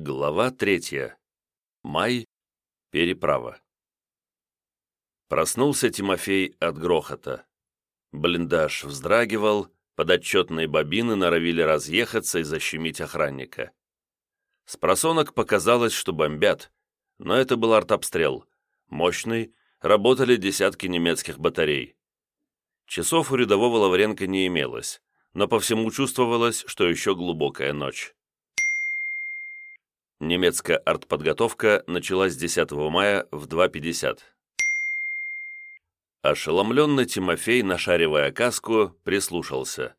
Глава третья. Май. Переправа. Проснулся Тимофей от грохота. Блиндаж вздрагивал, подотчетные бобины норовили разъехаться и защемить охранника. С просонок показалось, что бомбят, но это был артобстрел. Мощный, работали десятки немецких батарей. Часов у рядового Лавренко не имелось, но по всему чувствовалось, что еще глубокая ночь. Немецкая артподготовка началась 10 мая в 2.50. Ошеломленный Тимофей, нашаривая каску, прислушался.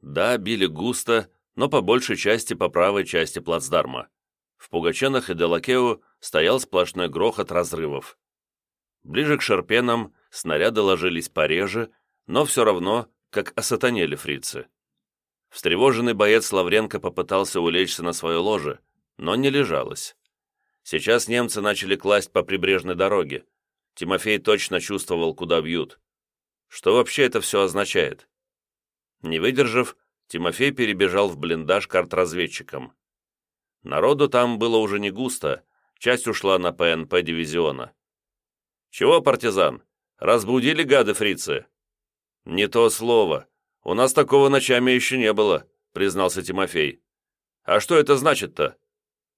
Да, били густо, но по большей части по правой части плацдарма. В Пугаченах и Делакеу стоял сплошной грохот разрывов. Ближе к Шарпенам снаряды ложились пореже, но все равно, как осатанели фрицы. Встревоженный боец Лавренко попытался улечься на свое ложе, но не лежалось. Сейчас немцы начали класть по прибрежной дороге. Тимофей точно чувствовал, куда бьют. Что вообще это все означает? Не выдержав, Тимофей перебежал в блиндаж к артразведчикам. Народу там было уже не густо, часть ушла на ПНП дивизиона. «Чего, партизан? Разбудили гады фрицы?» «Не то слово. У нас такого ночами еще не было», признался Тимофей. «А что это значит-то?»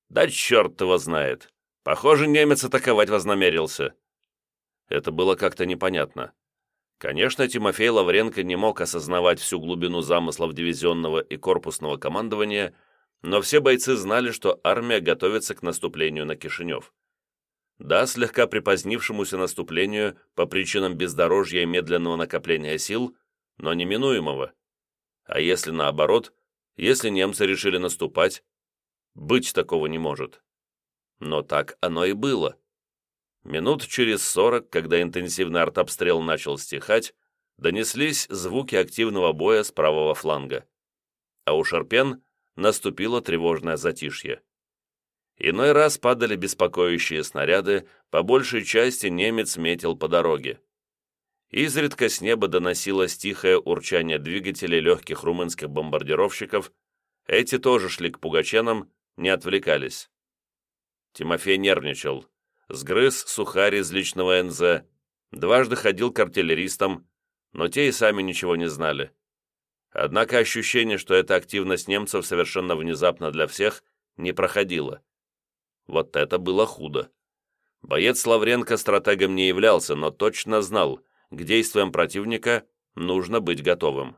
Да черт его знает. Похоже, немец атаковать вознамерился. Это было как-то непонятно. Конечно, Тимофей Лавренко не мог осознавать всю глубину замыслов дивизионного и корпусного командования, но все бойцы знали, что армия готовится к наступлению на Кишинев. Да, слегка припозднившемуся наступлению по причинам бездорожья и медленного накопления сил, но неминуемого. А если наоборот, если немцы решили наступать, быть такого не может. Но так оно и было. Минут через сорок, когда интенсивный артобстрел начал стихать, донеслись звуки активного боя с правого фланга. А у Шарпен наступило тревожное затишье. Иной раз падали беспокоящие снаряды, по большей части немец метил по дороге. Изредка с неба доносилось тихое урчание двигателей легких румынских бомбардировщиков, эти тоже шли к пугаченам, не отвлекались. Тимофей нервничал. Сгрыз сухарь из личного НЗ, дважды ходил к артиллеристам, но те и сами ничего не знали. Однако ощущение, что эта активность немцев совершенно внезапно для всех, не проходило. Вот это было худо. Боец Лавренко стратегом не являлся, но точно знал, к действиям противника нужно быть готовым.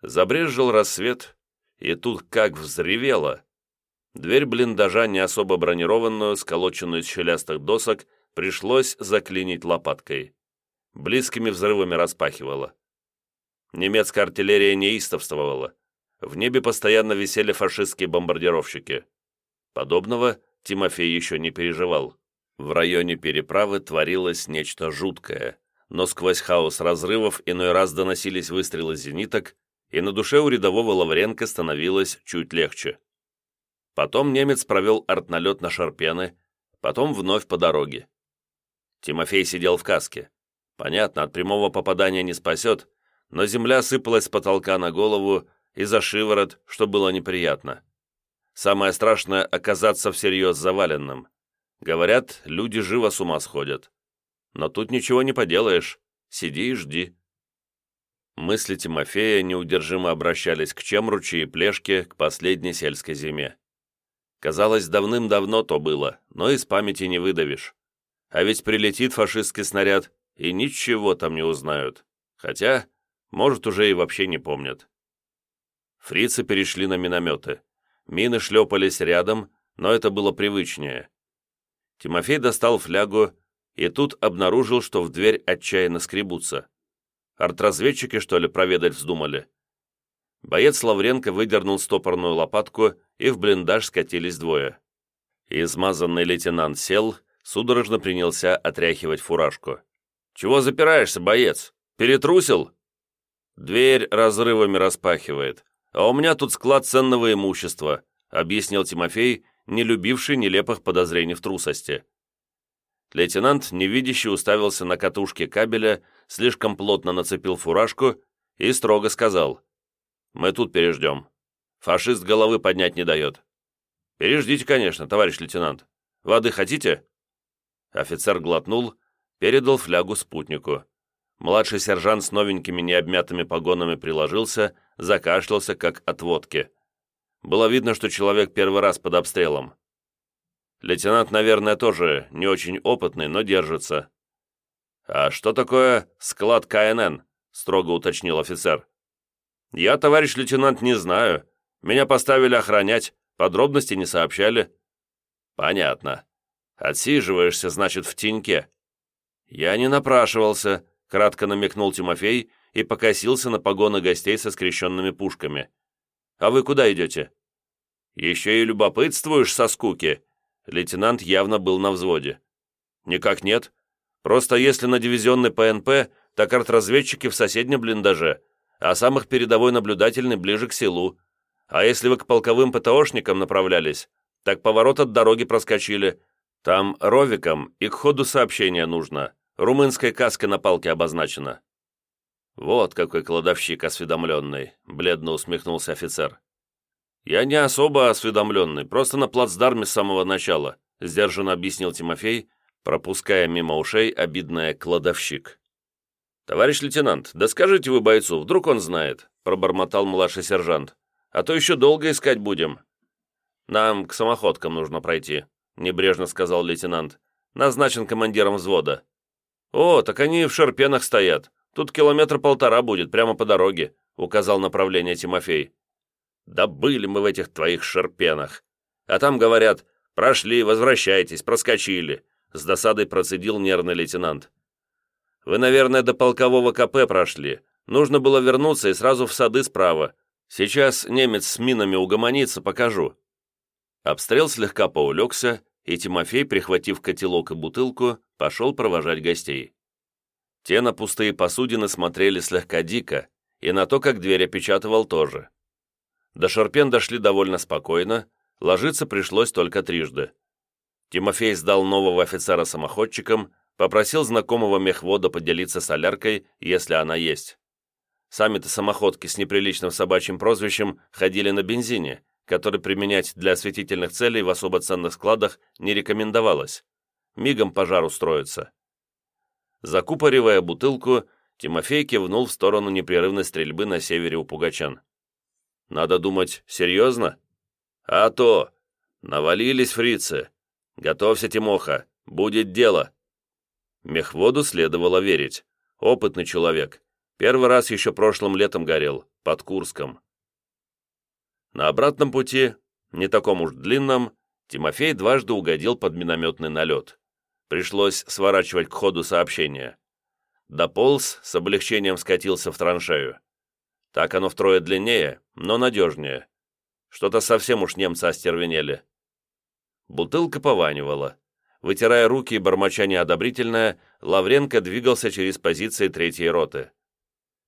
Забрезжил рассвет, и тут как взревело. Дверь блиндажа, не особо бронированную, сколоченную из щелястых досок, пришлось заклинить лопаткой. Близкими взрывами распахивала. Немецкая артиллерия неистовствовала. В небе постоянно висели фашистские бомбардировщики. Подобного Тимофей еще не переживал. В районе переправы творилось нечто жуткое, но сквозь хаос разрывов иной раз доносились выстрелы зениток, и на душе у рядового Лавренко становилось чуть легче. Потом немец провел артналет на Шарпены, потом вновь по дороге. Тимофей сидел в каске. Понятно, от прямого попадания не спасет, но земля сыпалась с потолка на голову и за шиворот, что было неприятно. Самое страшное — оказаться всерьез заваленным. Говорят, люди живо с ума сходят. Но тут ничего не поделаешь, сиди и жди. Мысли Тимофея неудержимо обращались к Чемручи и Плешке, к последней сельской зиме. Казалось, давным-давно то было, но из памяти не выдавишь. А ведь прилетит фашистский снаряд, и ничего там не узнают. Хотя, может, уже и вообще не помнят. Фрицы перешли на минометы. Мины шлепались рядом, но это было привычнее. Тимофей достал флягу и тут обнаружил, что в дверь отчаянно скребутся. Артразведчики, что ли, проведать вздумали?» Боец Лавренко выдернул стопорную лопатку, и в блиндаж скатились двое. Измазанный лейтенант сел, судорожно принялся отряхивать фуражку. «Чего запираешься, боец? Перетрусил?» «Дверь разрывами распахивает, а у меня тут склад ценного имущества», объяснил Тимофей, не любивший нелепых подозрений в трусости. Лейтенант, невидящий, уставился на катушки кабеля, слишком плотно нацепил фуражку и строго сказал. «Мы тут переждем. Фашист головы поднять не дает. «Переждите, конечно, товарищ лейтенант. Воды хотите?» Офицер глотнул, передал флягу спутнику. Младший сержант с новенькими необмятыми погонами приложился, закашлялся, как от водки. Было видно, что человек первый раз под обстрелом. Лейтенант, наверное, тоже не очень опытный, но держится. «А что такое склад КНН?» — строго уточнил офицер. «Я, товарищ лейтенант, не знаю. Меня поставили охранять, подробности не сообщали». «Понятно. Отсиживаешься, значит, в теньке». «Я не напрашивался», кратко намекнул Тимофей и покосился на погоны гостей со скрещенными пушками. «А вы куда идете?» «Еще и любопытствуешь со скуки?» Лейтенант явно был на взводе. «Никак нет. Просто если на дивизионный ПНП, так артразведчики в соседнем блиндаже, а самых передовой наблюдательный ближе к селу. А если вы к полковым ПТОшникам направлялись, так поворот от дороги проскочили. Там ровиком и к ходу сообщения нужно. Румынской каской на палке обозначено». «Вот какой кладовщик осведомленный», — бледно усмехнулся офицер. «Я не особо осведомленный, просто на плацдарме с самого начала», — сдержанно объяснил Тимофей, пропуская мимо ушей обидное «кладовщик». «Товарищ лейтенант, да скажите вы бойцу, вдруг он знает», — пробормотал младший сержант. «А то еще долго искать будем». «Нам к самоходкам нужно пройти», — небрежно сказал лейтенант. «Назначен командиром взвода». «О, так они в Шерпенах стоят. Тут километр полтора будет, прямо по дороге», — указал направление Тимофей. «Да были мы в этих твоих Шерпенах. А там, говорят, прошли, возвращайтесь, проскочили», — с досадой процедил нервный лейтенант. «Вы, наверное, до полкового КП прошли. Нужно было вернуться и сразу в сады справа. Сейчас немец с минами угомонится, покажу». Обстрел слегка поулегся, и Тимофей, прихватив котелок и бутылку, пошел провожать гостей. Те на пустые посудины смотрели слегка дико, и на то, как дверь опечатывал тоже. До Шарпен дошли довольно спокойно, ложиться пришлось только трижды. Тимофей сдал нового офицера самоходчикам, попросил знакомого мехвода поделиться соляркой, если она есть. Сами-то самоходки с неприличным собачьим прозвищем ходили на бензине, который применять для осветительных целей в особо ценных складах не рекомендовалось. Мигом пожар устроится. Закупоривая бутылку, Тимофей кивнул в сторону непрерывной стрельбы на севере у Пугачан. «Надо думать, серьезно?» «А то! Навалились фрицы! Готовься, Тимоха, будет дело!» Мехводу следовало верить. Опытный человек. Первый раз еще прошлым летом горел, под Курском. На обратном пути, не таком уж длинном, Тимофей дважды угодил под минометный налет. Пришлось сворачивать к ходу сообщения. Дополз, с облегчением скатился в траншею. Так оно втрое длиннее, но надежнее. Что-то совсем уж немцы остервенели. Бутылка пованивала. Вытирая руки и бормоча неодобрительное, Лавренко двигался через позиции третьей роты.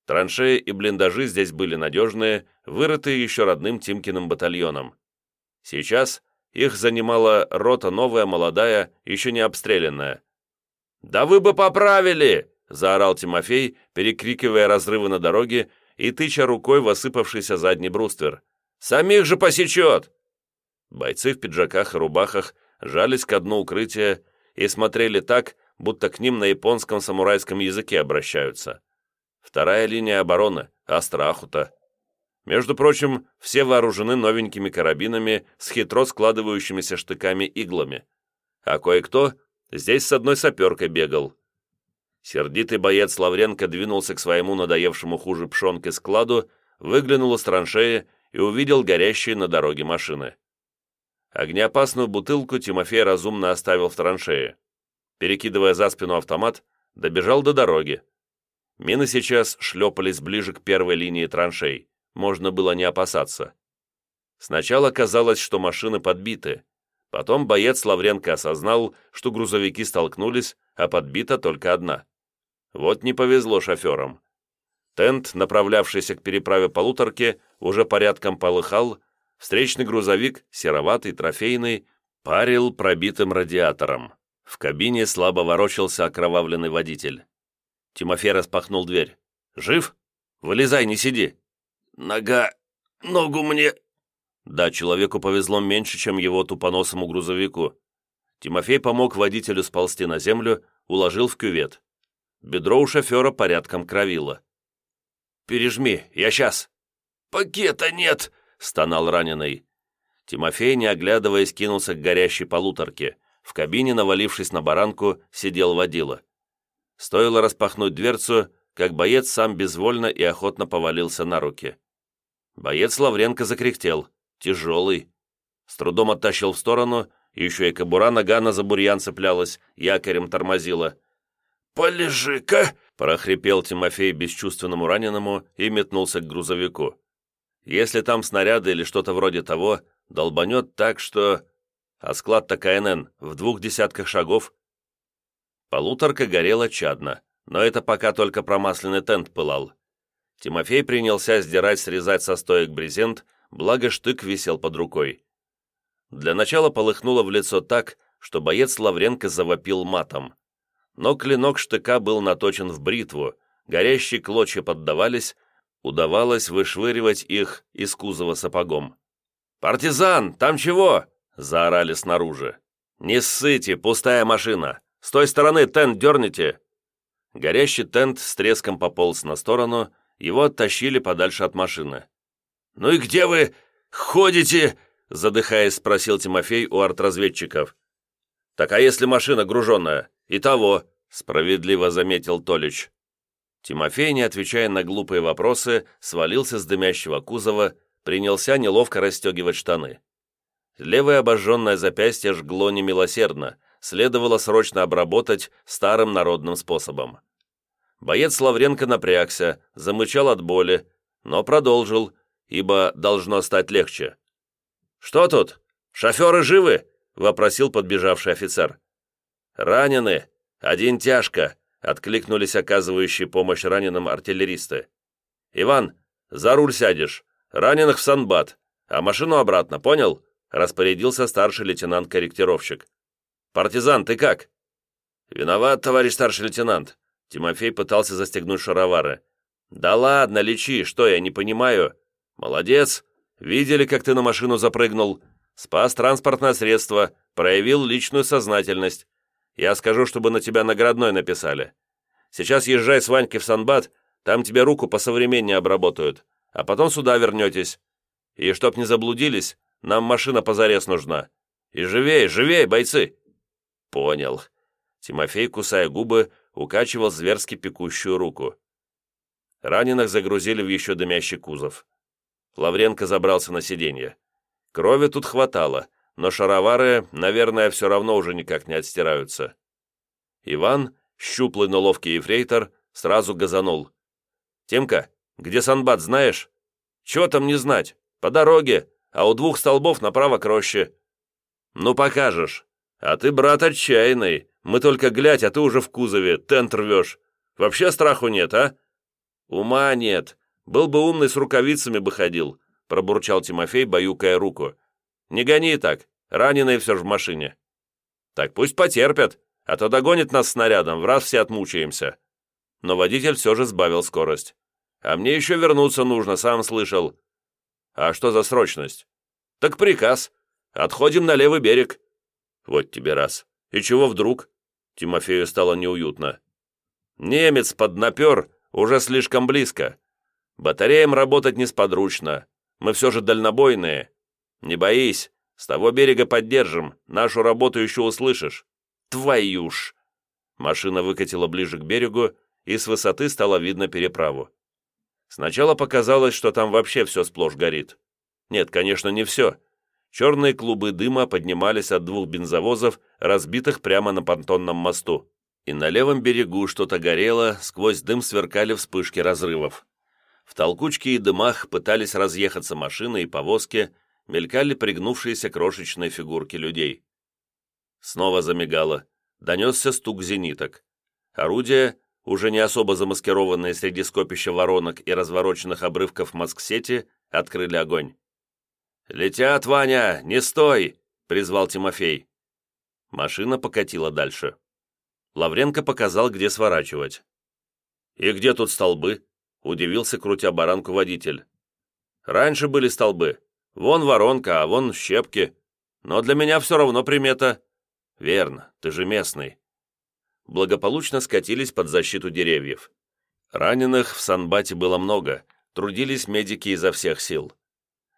Траншеи и блиндажи здесь были надежные, вырытые еще родным Тимкиным батальоном. Сейчас их занимала рота новая, молодая, еще не обстрелянная. «Да вы бы поправили!» — заорал Тимофей, перекрикивая разрывы на дороге и тыча рукой в осыпавшийся задний бруствер. «Самих же посечет!» Бойцы в пиджаках и рубахах жались к дну укрытия и смотрели так, будто к ним на японском самурайском языке обращаются. Вторая линия обороны, Астрахута. Между прочим, все вооружены новенькими карабинами с хитро складывающимися штыками-иглами. А кое-кто здесь с одной саперкой бегал. Сердитый боец Лавренко двинулся к своему надоевшему хуже пшонке складу, выглянул из траншеи и увидел горящие на дороге машины. Огнеопасную бутылку Тимофей разумно оставил в траншее. Перекидывая за спину автомат, добежал до дороги, Мины сейчас шлепались ближе к первой линии траншей. Можно было не опасаться. Сначала казалось, что машины подбиты. Потом боец Лавренко осознал, что грузовики столкнулись, а подбита только одна. Вот не повезло шоферам. Тент, направлявшийся к переправе полуторки, уже порядком полыхал, встречный грузовик, сероватый, трофейный, парил пробитым радиатором. В кабине слабо ворочался окровавленный водитель. Тимофей распахнул дверь. «Жив? Вылезай, не сиди!» «Нога... ногу мне...» Да, человеку повезло меньше, чем его тупоносому грузовику. Тимофей помог водителю сползти на землю, уложил в кювет. Бедро у шофера порядком кровило. «Пережми, я сейчас!» «Пакета нет!» — стонал раненый. Тимофей, не оглядываясь, кинулся к горящей полуторке. В кабине, навалившись на баранку, сидел водила. Стоило распахнуть дверцу, как боец сам безвольно и охотно повалился на руки. Боец Лавренко закряхтел. Тяжелый. С трудом оттащил в сторону, еще и кобура нагана за бурьян цеплялась, якорем тормозила. «Полежи-ка!» — прохрипел Тимофей бесчувственному раненому и метнулся к грузовику. «Если там снаряды или что-то вроде того, долбанет так, что...» А склад-то КНН в двух десятках шагов. Полуторка горела чадно, но это пока только промасленный тент пылал. Тимофей принялся сдирать-срезать со стоек брезент, благо штык висел под рукой. Для начала полыхнуло в лицо так, что боец Лавренко завопил матом. Но клинок штыка был наточен в бритву, горящие клочья поддавались, удавалось вышвыривать их из кузова сапогом. «Партизан, там чего?» — заорали снаружи. «Не ссыте, пустая машина! С той стороны тент дерните!» Горящий тент с треском пополз на сторону, его оттащили подальше от машины. «Ну и где вы ходите?» — задыхаясь, спросил Тимофей у артразведчиков. «Так а если машина груженная? И того!» — справедливо заметил Толич. Тимофей, не отвечая на глупые вопросы, свалился с дымящего кузова, принялся неловко расстегивать штаны. Левое обожженное запястье жгло немилосердно, следовало срочно обработать старым народным способом. Боец Лавренко напрягся, замычал от боли, но продолжил, ибо должно стать легче. «Что тут? Шоферы живы?» — вопросил подбежавший офицер. «Ранены. Один тяжко», — откликнулись оказывающие помощь раненым артиллеристы. «Иван, за руль сядешь. Раненых в Санбат, а машину обратно, понял?» распорядился старший лейтенант-корректировщик. «Партизан, ты как?» «Виноват, товарищ старший лейтенант». Тимофей пытался застегнуть шаровары. «Да ладно, лечи, что я не понимаю?» «Молодец. Видели, как ты на машину запрыгнул. Спас транспортное средство, проявил личную сознательность. Я скажу, чтобы на тебя наградной написали. Сейчас езжай с Ванькой в Санбат, там тебе руку посовременнее обработают, а потом сюда вернетесь. И чтоб не заблудились, нам машина позарез нужна. И живей, живей, бойцы!» «Понял». Тимофей, кусая губы, укачивал зверски пекущую руку. Раненых загрузили в еще дымящий кузов. Лавренко забрался на сиденье. Крови тут хватало, но шаровары, наверное, все равно уже никак не отстираются. Иван, щуплый, но ловкий ефрейтор, сразу газанул. «Тимка, где Санбат, знаешь?» «Чего там не знать? По дороге а у двух столбов направо к роще». «Ну, покажешь. А ты, брат, отчаянный. Мы только глядь, а ты уже в кузове, тент рвешь. Вообще страху нет, а?» «Ума нет. Был бы умный, с рукавицами бы ходил», пробурчал Тимофей, баюкая руку. «Не гони так. Раненые все же в машине». «Так пусть потерпят, а то догонит нас снарядом, в раз все отмучаемся». Но водитель все же сбавил скорость. «А мне еще вернуться нужно, сам слышал. А что за срочность? Так приказ. Отходим на левый берег. Вот тебе раз. И чего вдруг? Тимофею стало неуютно. Немец поднапер уже слишком близко. Батареям работать несподручно. Мы все же дальнобойные. Не боись, с того берега поддержим, нашу работу еще услышишь. Твою ж!» Машина выкатила ближе к берегу, и с высоты стало видно переправу. Сначала показалось, что там вообще все сплошь горит. Нет, конечно, не все. Черные клубы дыма поднимались от двух бензовозов, разбитых прямо на понтонном мосту. И на левом берегу что-то горело, сквозь дым сверкали вспышки разрывов. В толкучке и дымах пытались разъехаться машины и повозки, мелькали пригнувшиеся крошечные фигурки людей. Снова замигало. Донесся стук зениток. Орудия, уже не особо замаскированные среди скопища воронок и развороченных обрывков Москсети, открыли огонь. «Летят, Ваня! Не стой!» — призвал Тимофей. Машина покатила дальше. Лавренко показал, где сворачивать. «И где тут столбы?» — удивился, крутя баранку водитель. «Раньше были столбы. Вон воронка, а вон щепки. Но для меня все равно примета. Верно, ты же местный. Благополучно скатились под защиту деревьев. Раненых в Санбате было много, трудились медики изо всех сил.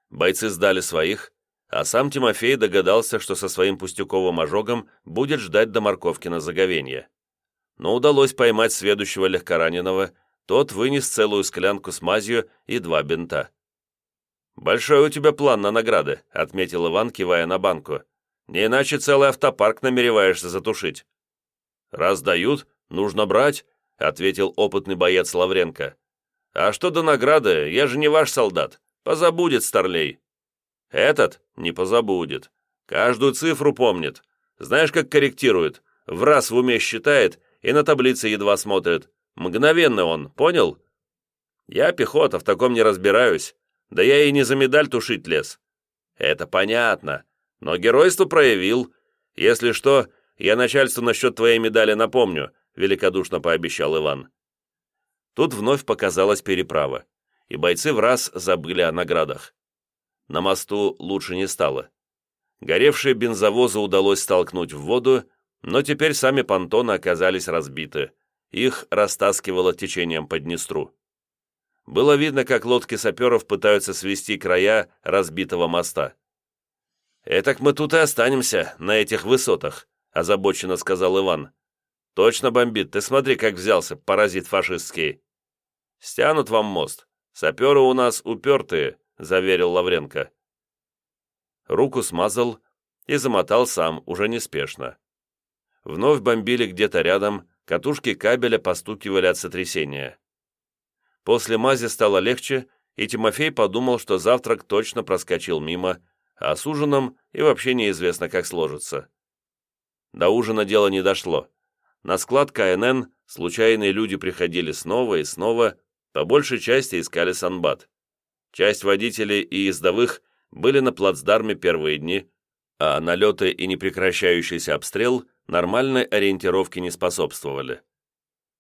Бойцы сдали своих, а сам Тимофей догадался, что со своим пустяковым ожогом будет ждать до морковки на заговенье. Но удалось поймать следующего легкораненого, тот вынес целую склянку с мазью и два бинта. «Большой у тебя план на награды», — отметил Иван, кивая на банку. «Не иначе целый автопарк намереваешься затушить». «Раз дают, нужно брать», — ответил опытный боец Лавренко. «А что до награды, я же не ваш солдат. Позабудет старлей». «Этот не позабудет. Каждую цифру помнит. Знаешь, как корректирует? В раз в уме считает и на таблице едва смотрит. Мгновенно он, понял? Я пехота, в таком не разбираюсь. Да я и не за медаль тушить лез. Это понятно. Но геройство проявил. Если что, я начальству насчет твоей медали напомню, великодушно пообещал Иван. Тут вновь показалась переправа, и бойцы в раз забыли о наградах. На мосту лучше не стало. Горевшие бензовозы удалось столкнуть в воду, но теперь сами понтоны оказались разбиты. Их растаскивало течением по Днестру. Было видно, как лодки саперов пытаются свести края разбитого моста. «Этак мы тут и останемся, на этих высотах», — озабоченно сказал Иван. «Точно бомбит, ты смотри, как взялся, паразит фашистский». «Стянут вам мост. Саперы у нас упертые», — заверил Лавренко. Руку смазал и замотал сам, уже неспешно. Вновь бомбили где-то рядом, Катушки кабеля постукивали от сотрясения. После мази стало легче, и Тимофей подумал, что завтрак точно проскочил мимо, а с ужином и вообще неизвестно, как сложится. До ужина дело не дошло. На склад КНН случайные люди приходили снова и снова, по большей части искали санбат. Часть водителей и ездовых были на плацдарме первые дни, а налеты и непрекращающийся обстрел нормальной ориентировке не способствовали.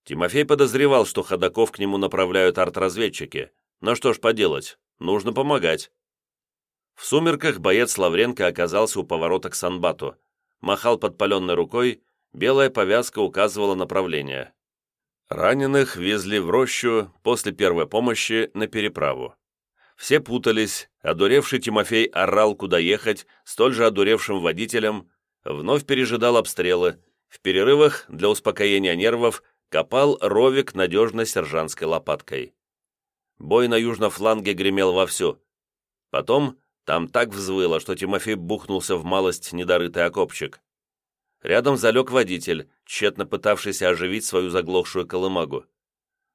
Тимофей подозревал, что ходаков к нему направляют артразведчики, но что ж поделать, нужно помогать. В сумерках боец Лавренко оказался у поворота к Санбату, махал подпаленной рукой, белая повязка указывала направление. Раненых везли в рощу после первой помощи на переправу. Все путались, одуревший Тимофей орал, куда ехать, столь же одуревшим водителям, вновь пережидал обстрелы, в перерывах для успокоения нервов копал ровик надежной сержантской лопаткой. Бой на южном фланге гремел вовсю. Потом там так взвыло, что Тимофей бухнулся в малость недорытый окопчик. Рядом залег водитель, тщетно пытавшийся оживить свою заглохшую колымагу.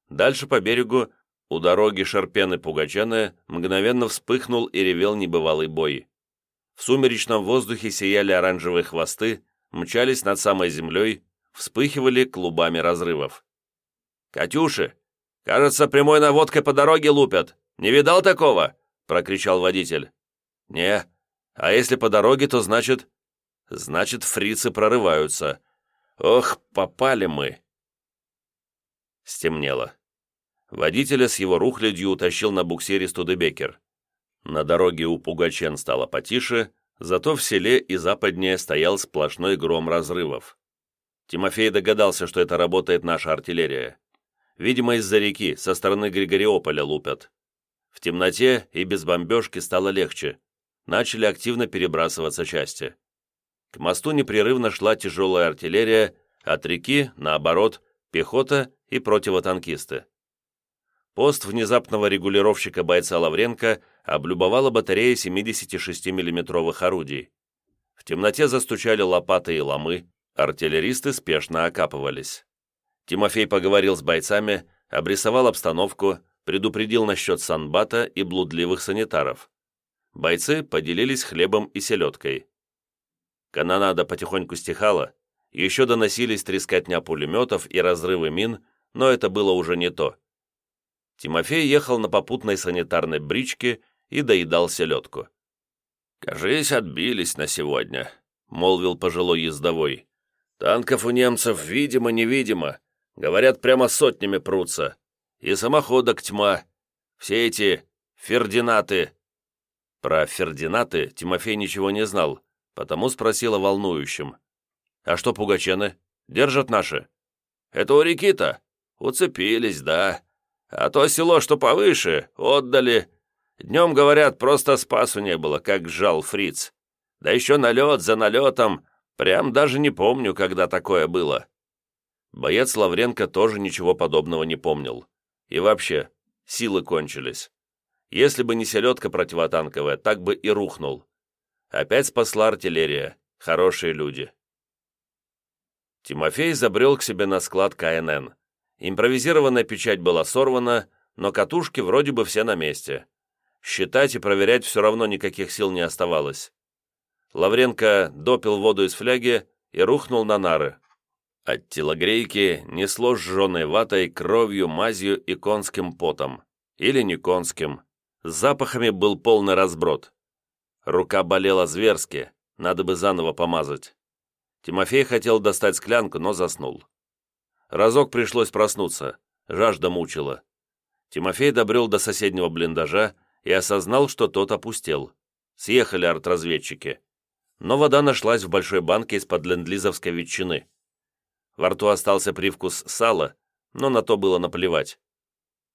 Дальше по берегу, у дороги Шарпены-Пугачены, мгновенно вспыхнул и ревел небывалый бой. В сумеречном воздухе сияли оранжевые хвосты, мчались над самой землей, вспыхивали клубами разрывов. «Катюши! Кажется, прямой наводкой по дороге лупят! Не видал такого?» — прокричал водитель. «Не. А если по дороге, то значит...» «Значит, фрицы прорываются. Ох, попали мы!» Стемнело. Водителя с его рухлядью утащил на буксире Студебекер. На дороге у Пугачен стало потише, зато в селе и западнее стоял сплошной гром разрывов. Тимофей догадался, что это работает наша артиллерия. Видимо, из-за реки, со стороны Григориополя лупят. В темноте и без бомбежки стало легче. Начали активно перебрасываться части. К мосту непрерывно шла тяжелая артиллерия, от реки, наоборот, пехота и противотанкисты. Пост внезапного регулировщика бойца Лавренко облюбовала батарея 76 миллиметровых орудий. В темноте застучали лопаты и ломы, артиллеристы спешно окапывались. Тимофей поговорил с бойцами, обрисовал обстановку, предупредил насчет санбата и блудливых санитаров. Бойцы поделились хлебом и селедкой. Канонада потихоньку стихала, еще доносились трескотня пулеметов и разрывы мин, но это было уже не то. Тимофей ехал на попутной санитарной бричке и доедал селедку. «Кажись, отбились на сегодня», — молвил пожилой ездовой. «Танков у немцев видимо-невидимо. Говорят, прямо сотнями прутся. И самоходок тьма. Все эти фердинаты». Про Фердинаты Тимофей ничего не знал, потому спросил о волнующем. «А что пугачены? Держат наши?» «Это у реки-то. Уцепились, да. А то село, что повыше, отдали. Днем, говорят, просто спасу не было, как жал фриц. Да еще налет за налетом. Прям даже не помню, когда такое было». Боец Лавренко тоже ничего подобного не помнил. И вообще, силы кончились. Если бы не селедка противотанковая, так бы и рухнул. Опять спасла артиллерия. Хорошие люди. Тимофей забрел к себе на склад КНН. Импровизированная печать была сорвана, но катушки вроде бы все на месте. Считать и проверять все равно никаких сил не оставалось. Лавренко допил воду из фляги и рухнул на нары. От телогрейки несло сжженной ватой, кровью, мазью и конским потом. Или не конским. С запахами был полный разброд. Рука болела зверски, надо бы заново помазать. Тимофей хотел достать склянку, но заснул. Разок пришлось проснуться, жажда мучила. Тимофей добрел до соседнего блиндажа и осознал, что тот опустел. Съехали артразведчики. Но вода нашлась в большой банке из-под лендлизовской ветчины. Во рту остался привкус сала, но на то было наплевать.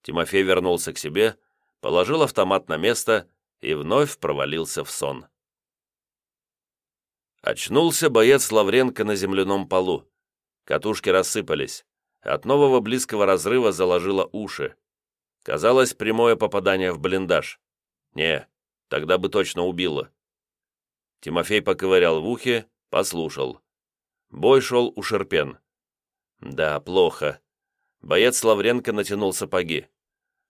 Тимофей вернулся к себе, положил автомат на место и вновь провалился в сон. Очнулся боец Лавренко на земляном полу. Катушки рассыпались. От нового близкого разрыва заложило уши. Казалось, прямое попадание в блиндаж. Не, тогда бы точно убило. Тимофей поковырял в ухе, послушал. Бой шел у Шерпен. Да, плохо. Боец Лавренко натянул сапоги.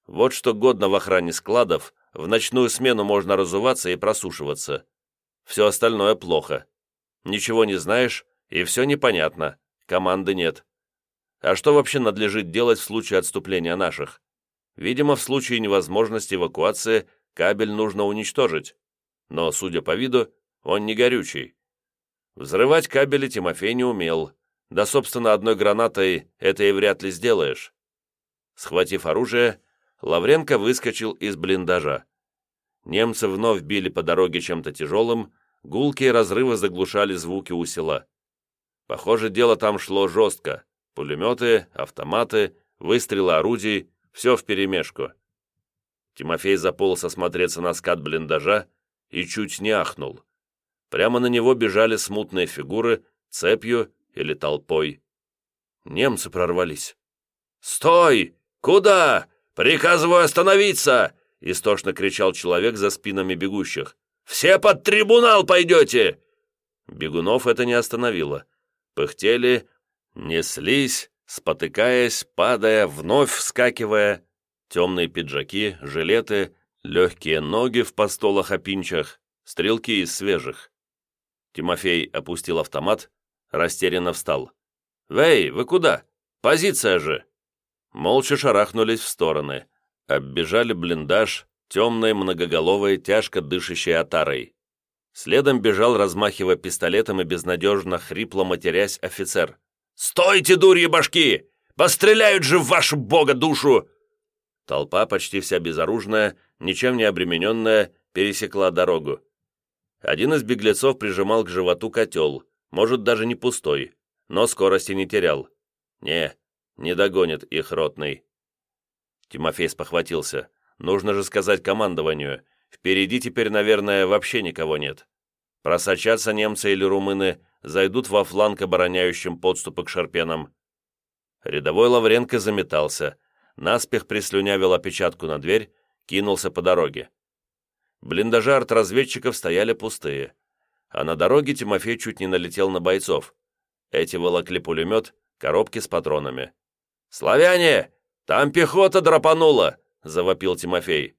Вот что годно в охране складов, в ночную смену можно разуваться и просушиваться. Все остальное плохо. Ничего не знаешь, и все непонятно, команды нет. А что вообще надлежит делать в случае отступления наших? Видимо, в случае невозможности эвакуации кабель нужно уничтожить. Но, судя по виду, он не горючий. Взрывать кабели Тимофей не умел, да, собственно, одной гранатой это и вряд ли сделаешь. Схватив оружие, Лавренко выскочил из блиндажа. Немцы вновь били по дороге чем-то тяжелым, гулкие разрывы заглушали звуки у села. Похоже, дело там шло жестко. Пулеметы, автоматы, выстрелы орудий, все вперемешку. Тимофей заполз осмотреться на скат блиндажа и чуть не ахнул. Прямо на него бежали смутные фигуры, цепью или толпой. Немцы прорвались. «Стой! Куда? Приказываю остановиться!» истошно кричал человек за спинами бегущих. «Все под трибунал пойдете!» Бегунов это не остановило. Пыхтели, неслись, спотыкаясь, падая, вновь вскакивая. Темные пиджаки, жилеты, легкие ноги в постолах-опинчах, стрелки из свежих. Тимофей опустил автомат, растерянно встал. «Вэй, вы куда? Позиция же!» Молча шарахнулись в стороны, оббежали блиндаж, темной, многоголовой, тяжко дышащей отарой. Следом бежал, размахивая пистолетом и безнадежно хрипло матерясь офицер. «Стойте, дурьи башки! Постреляют же в вашу бога душу!» Толпа, почти вся безоружная, ничем не обремененная, пересекла дорогу. Один из беглецов прижимал к животу котел, может, даже не пустой, но скорости не терял. Не, не догонит их ротный. Тимофей спохватился. Нужно же сказать командованию. Впереди теперь, наверное, вообще никого нет. Просочатся немцы или румыны, зайдут во фланг обороняющим подступы к шарпенам. Рядовой Лавренко заметался, наспех прислюнявил опечатку на дверь, кинулся по дороге. Блиндажи артразведчиков стояли пустые а на дороге Тимофей чуть не налетел на бойцов. Эти волокли пулемет, коробки с патронами. «Славяне! Там пехота драпанула!» — завопил Тимофей.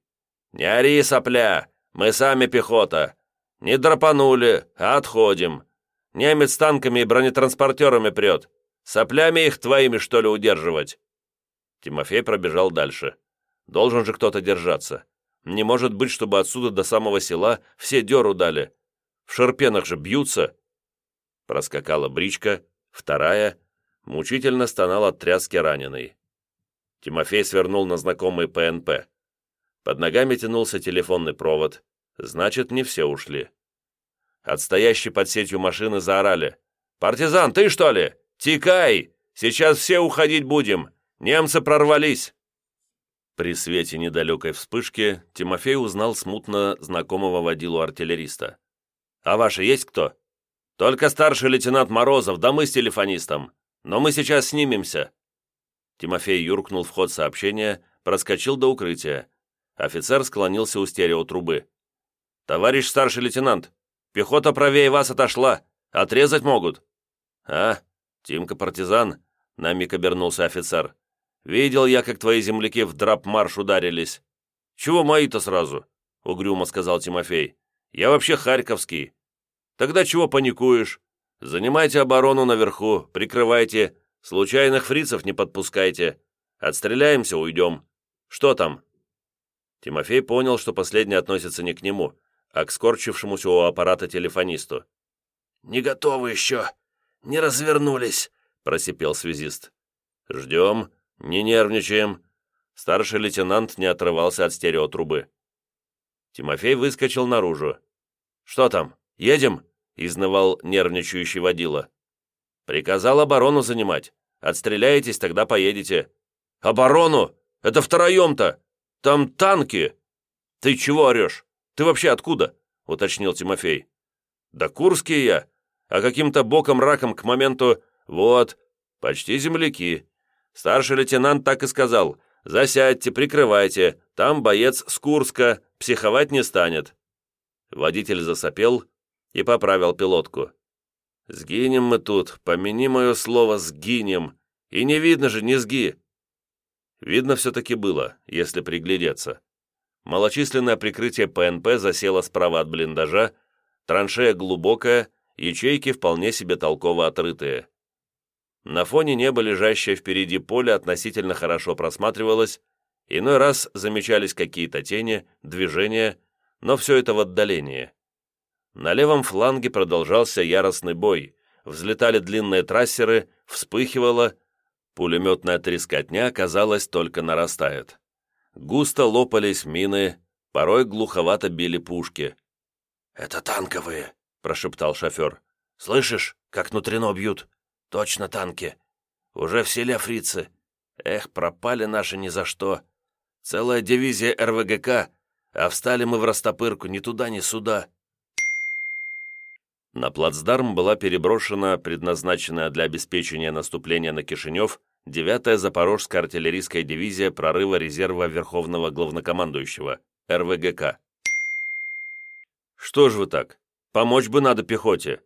«Не ори, сопля! Мы сами пехота! Не драпанули, а отходим! Немец танками и бронетранспортерами прет! Соплями их твоими, что ли, удерживать?» Тимофей пробежал дальше. «Должен же кто-то держаться. Не может быть, чтобы отсюда до самого села все дёру дали. В шарпенах же бьются!» Проскакала бричка, вторая, мучительно стонал от тряски раненый. Тимофей свернул на знакомый ПНП. Под ногами тянулся телефонный провод. Значит, не все ушли. Отстоящие под сетью машины заорали. «Партизан, ты что ли? Тикай! Сейчас все уходить будем! Немцы прорвались!» При свете недалекой вспышки Тимофей узнал смутно знакомого водилу-артиллериста. «А ваши есть кто?» «Только старший лейтенант Морозов, да мы с телефонистом. Но мы сейчас снимемся». Тимофей юркнул в ход сообщения, проскочил до укрытия. Офицер склонился у стереотрубы. «Товарищ старший лейтенант, пехота правее вас отошла. Отрезать могут». «А, Тимка-партизан», — на миг обернулся офицер. «Видел я, как твои земляки в драп-марш ударились». «Чего мои-то сразу?» — угрюмо сказал Тимофей. «Я вообще харьковский». «Тогда чего паникуешь? Занимайте оборону наверху, прикрывайте, случайных фрицев не подпускайте. Отстреляемся, уйдем. Что там?» Тимофей понял, что последний относится не к нему, а к скорчившемуся у аппарата телефонисту. «Не готовы еще, не развернулись», — просипел связист. «Ждем, не нервничаем». Старший лейтенант не отрывался от стереотрубы. Тимофей выскочил наружу. «Что там, едем?» — изнывал нервничающий водила. «Приказал оборону занимать. Отстреляетесь, тогда поедете». «Оборону? Это втроем-то! Там танки!» «Ты чего орешь? Ты вообще откуда?» — уточнил Тимофей. «Да Курский я, а каким-то боком-раком к моменту... Вот, почти земляки. Старший лейтенант так и сказал. Засядьте, прикрывайте, там боец с Курска, психовать не станет». Водитель засопел и поправил пилотку. «Сгинем мы тут, помяни мое слово, сгинем. И не видно же, не сги. Видно все-таки было, если приглядеться. Малочисленное прикрытие ПНП засело справа от блиндажа, траншея глубокая, ячейки вполне себе толково отрытые. На фоне неба, лежащее впереди поле, относительно хорошо просматривалось, иной раз замечались какие-то тени, движения, но все это в отдалении. На левом фланге продолжался яростный бой, взлетали длинные трассеры, вспыхивало, Пулеметная трескотня, казалось, только нарастает. Густо лопались мины, порой глуховато били пушки. «Это танковые», — прошептал шофер. «Слышишь, как внутрено бьют? Точно танки. Уже в селе фрицы. Эх, пропали наши ни за что. Целая дивизия РВГК, а встали мы в растопырку ни туда, ни сюда». На плацдарм была переброшена предназначенная для обеспечения наступления на Кишинев 9-я Запорожская артиллерийская дивизия прорыва резерва Верховного Главнокомандующего, РВГК. «Что ж вы так? Помочь бы надо пехоте».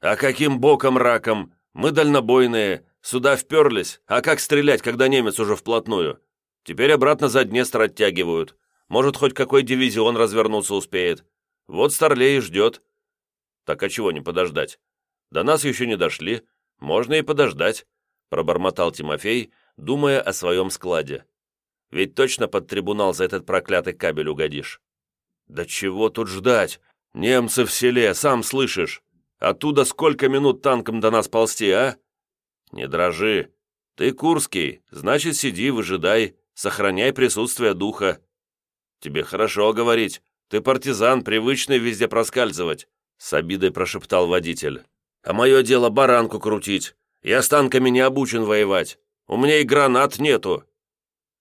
«А каким боком раком? Мы дальнобойные, сюда вперлись, а как стрелять, когда немец уже вплотную? Теперь обратно за Днестр оттягивают. Может, хоть какой дивизион развернуться успеет. Вот Старлей и ждет». «Так а чего не подождать? До нас еще не дошли, можно и подождать» пробормотал Тимофей, думая о своем складе. «Ведь точно под трибунал за этот проклятый кабель угодишь». «Да чего тут ждать? Немцы в селе, сам слышишь. Оттуда сколько минут танком до нас ползти, а?» «Не дрожи. Ты Курский, значит, сиди, выжидай, сохраняй присутствие духа». «Тебе хорошо говорить. Ты партизан, привычный везде проскальзывать», — с обидой прошептал водитель. «А мое дело баранку крутить. Я с танками не обучен воевать. У меня и гранат нету».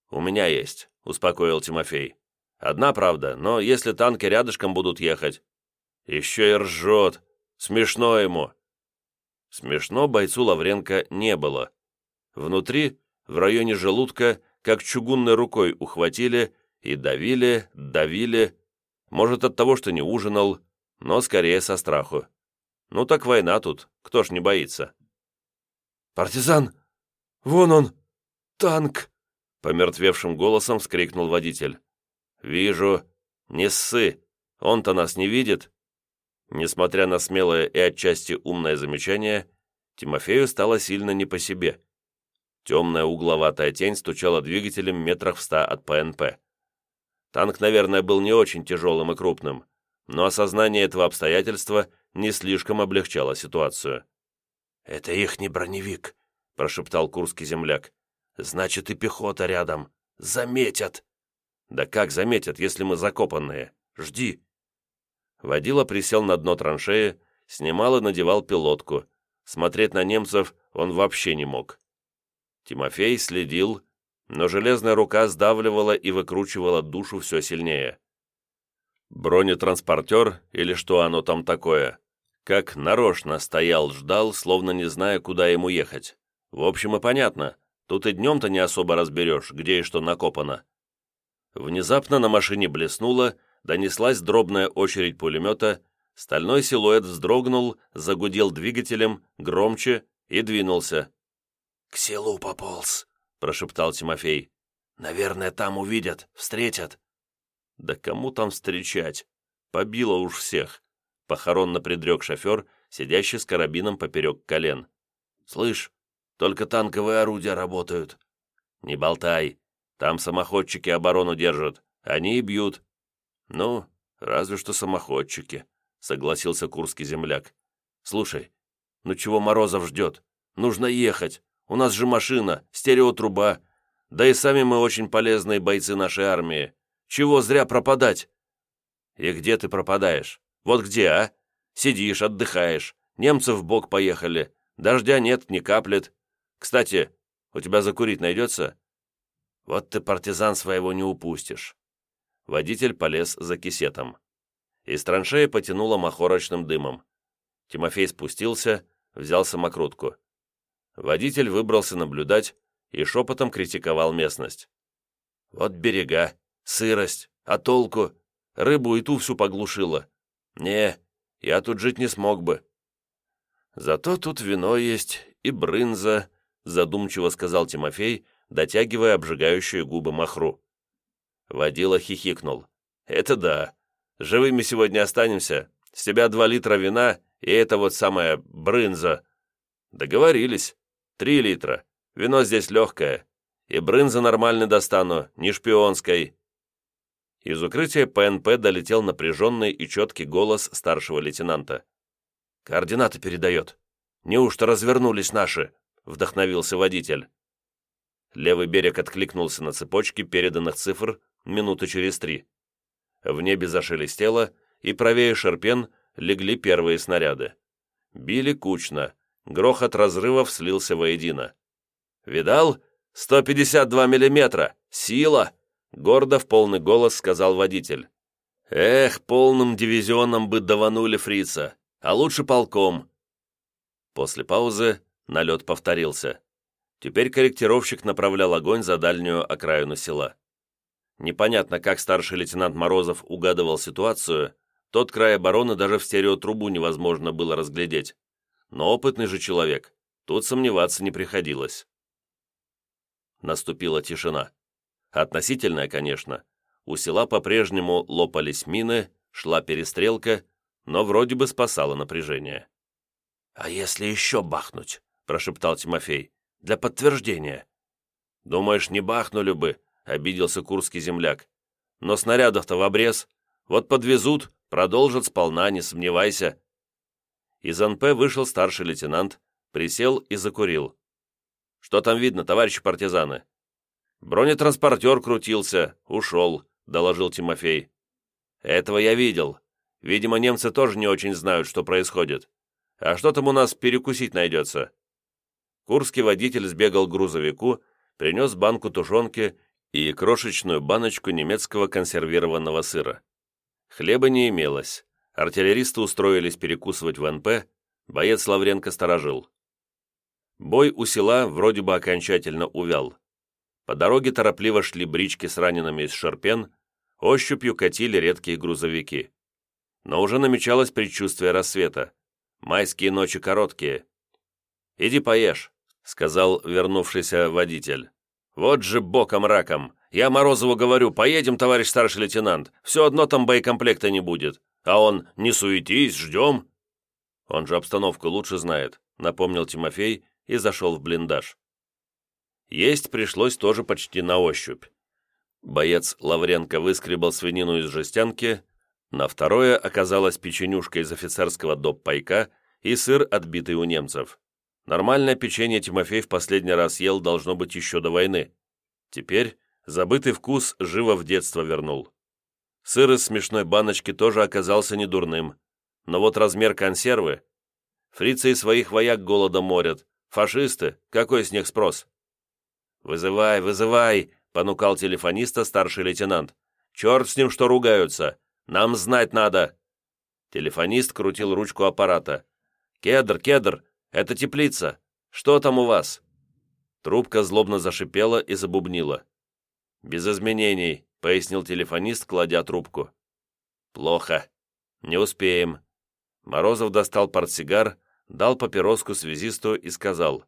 «У меня есть», — успокоил Тимофей. «Одна правда, но если танки рядышком будут ехать...» «Еще и ржет. Смешно ему». Смешно бойцу Лавренко не было. Внутри, в районе желудка, как чугунной рукой ухватили и давили, давили. Может, от того, что не ужинал, но скорее со страху. Ну так война тут, кто ж не боится. «Партизан! Вон он! Танк!» Помертвевшим голосом вскрикнул водитель. «Вижу. Не ссы. Он-то нас не видит». Несмотря на смелое и отчасти умное замечание, Тимофею стало сильно не по себе. Темная угловатая тень стучала двигателем метрах в ста от ПНП. Танк, наверное, был не очень тяжелым и крупным, но осознание этого обстоятельства не слишком облегчало ситуацию. «Это их не броневик», — прошептал курский земляк. «Значит, и пехота рядом. Заметят». «Да как заметят, если мы закопанные? Жди». Водила присел на дно траншеи, снимал и надевал пилотку. Смотреть на немцев он вообще не мог. Тимофей следил, но железная рука сдавливала и выкручивала душу все сильнее. Бронетранспортер, или что оно там такое, как нарочно стоял, ждал, словно не зная, куда ему ехать. В общем, и понятно, тут и днем-то не особо разберешь, где и что накопано. Внезапно на машине блеснуло, донеслась дробная очередь пулемета, стальной силуэт вздрогнул, загудел двигателем, громче и двинулся. «К селу пополз», — прошептал Тимофей. «Наверное, там увидят, встретят». «Да кому там встречать? Побило уж всех», — похоронно предрек шофер, сидящий с карабином поперек колен. «Слышь, только танковые орудия работают». «Не болтай. Там самоходчики оборону держат. Они и бьют». «Ну, разве что самоходчики», — согласился курский земляк. «Слушай, ну чего Морозов ждет? Нужно ехать. У нас же машина, стереотруба. Да и сами мы очень полезные бойцы нашей армии. Чего зря пропадать?» «И где ты пропадаешь? Вот где, а? Сидишь, отдыхаешь. Немцы в бок поехали. Дождя нет, не каплет. Кстати, у тебя закурить найдется?» «Вот ты партизан своего не упустишь». Водитель полез за кисетом. Из траншеи потянуло махорочным дымом. Тимофей спустился, взял самокрутку. Водитель выбрался наблюдать и шепотом критиковал местность. «Вот берега, сырость, а толку? Рыбу и ту всю поглушила. Не, я тут жить не смог бы». «Зато тут вино есть и брынза», задумчиво сказал Тимофей, дотягивая обжигающие губы махру. Водила хихикнул. «Это да. Живыми сегодня останемся. С тебя два литра вина и это вот самая брынза». «Договорились. Три литра. Вино здесь легкое. И брынза нормально достану, не шпионской». Из укрытия ПНП долетел напряженный и четкий голос старшего лейтенанта. «Координаты передает. Неужто развернулись наши?» — вдохновился водитель. Левый берег откликнулся на цепочки переданных цифр минуты через три. В небе зашелестело, и правее Шерпен легли первые снаряды. Били кучно, Грохот разрывов слился воедино. «Видал? 152 миллиметра! Сила!» Гордо в полный голос сказал водитель. «Эх, полным дивизионом бы даванули фрица, а лучше полком». После паузы налет повторился. Теперь корректировщик направлял огонь за дальнюю окраину села. Непонятно, как старший лейтенант Морозов угадывал ситуацию, тот край обороны даже в стереотрубу невозможно было разглядеть но опытный же человек, тут сомневаться не приходилось. Наступила тишина. Относительная, конечно. У села по-прежнему лопались мины, шла перестрелка, но вроде бы спасала напряжение. «А если еще бахнуть?» – прошептал Тимофей. «Для подтверждения». «Думаешь, не бахнули бы?» – обиделся курский земляк. «Но снарядов-то в обрез. Вот подвезут, продолжат сполна, не сомневайся». Из НП вышел старший лейтенант, присел и закурил. «Что там видно, товарищи партизаны?» «Бронетранспортер крутился, ушел», — доложил Тимофей. «Этого я видел. Видимо, немцы тоже не очень знают, что происходит. А что там у нас перекусить найдется?» Курский водитель сбегал к грузовику, принес банку тушенки и крошечную баночку немецкого консервированного сыра. Хлеба не имелось, Артиллеристы устроились перекусывать в НП, боец Лавренко сторожил. Бой у села вроде бы окончательно увял. По дороге торопливо шли брички с ранеными из Шерпен, ощупью катили редкие грузовики. Но уже намечалось предчувствие рассвета. Майские ночи короткие. «Иди поешь», — сказал вернувшийся водитель. «Вот же боком-раком! Я Морозову говорю, поедем, товарищ старший лейтенант, все одно там боекомплекта не будет. А он «не суетись, ждем». Он же обстановку лучше знает, напомнил Тимофей и зашел в блиндаж. Есть пришлось тоже почти на ощупь. Боец Лавренко выскребал свинину из жестянки, на второе оказалась печенюшка из офицерского доп-пайка и сыр, отбитый у немцев. Нормальное печенье Тимофей в последний раз ел должно быть еще до войны. Теперь забытый вкус живо в детство вернул. Сыр из смешной баночки тоже оказался недурным. Но вот размер консервы... Фрицы и своих вояк голодом морят. Фашисты, какой с них спрос? «Вызывай, вызывай!» — понукал телефониста старший лейтенант. «Черт с ним, что ругаются! Нам знать надо!» Телефонист крутил ручку аппарата. «Кедр, кедр! Это теплица! Что там у вас?» Трубка злобно зашипела и забубнила. «Без изменений», — пояснил телефонист, кладя трубку. «Плохо. Не успеем». Морозов достал портсигар, дал папироску связисту и сказал.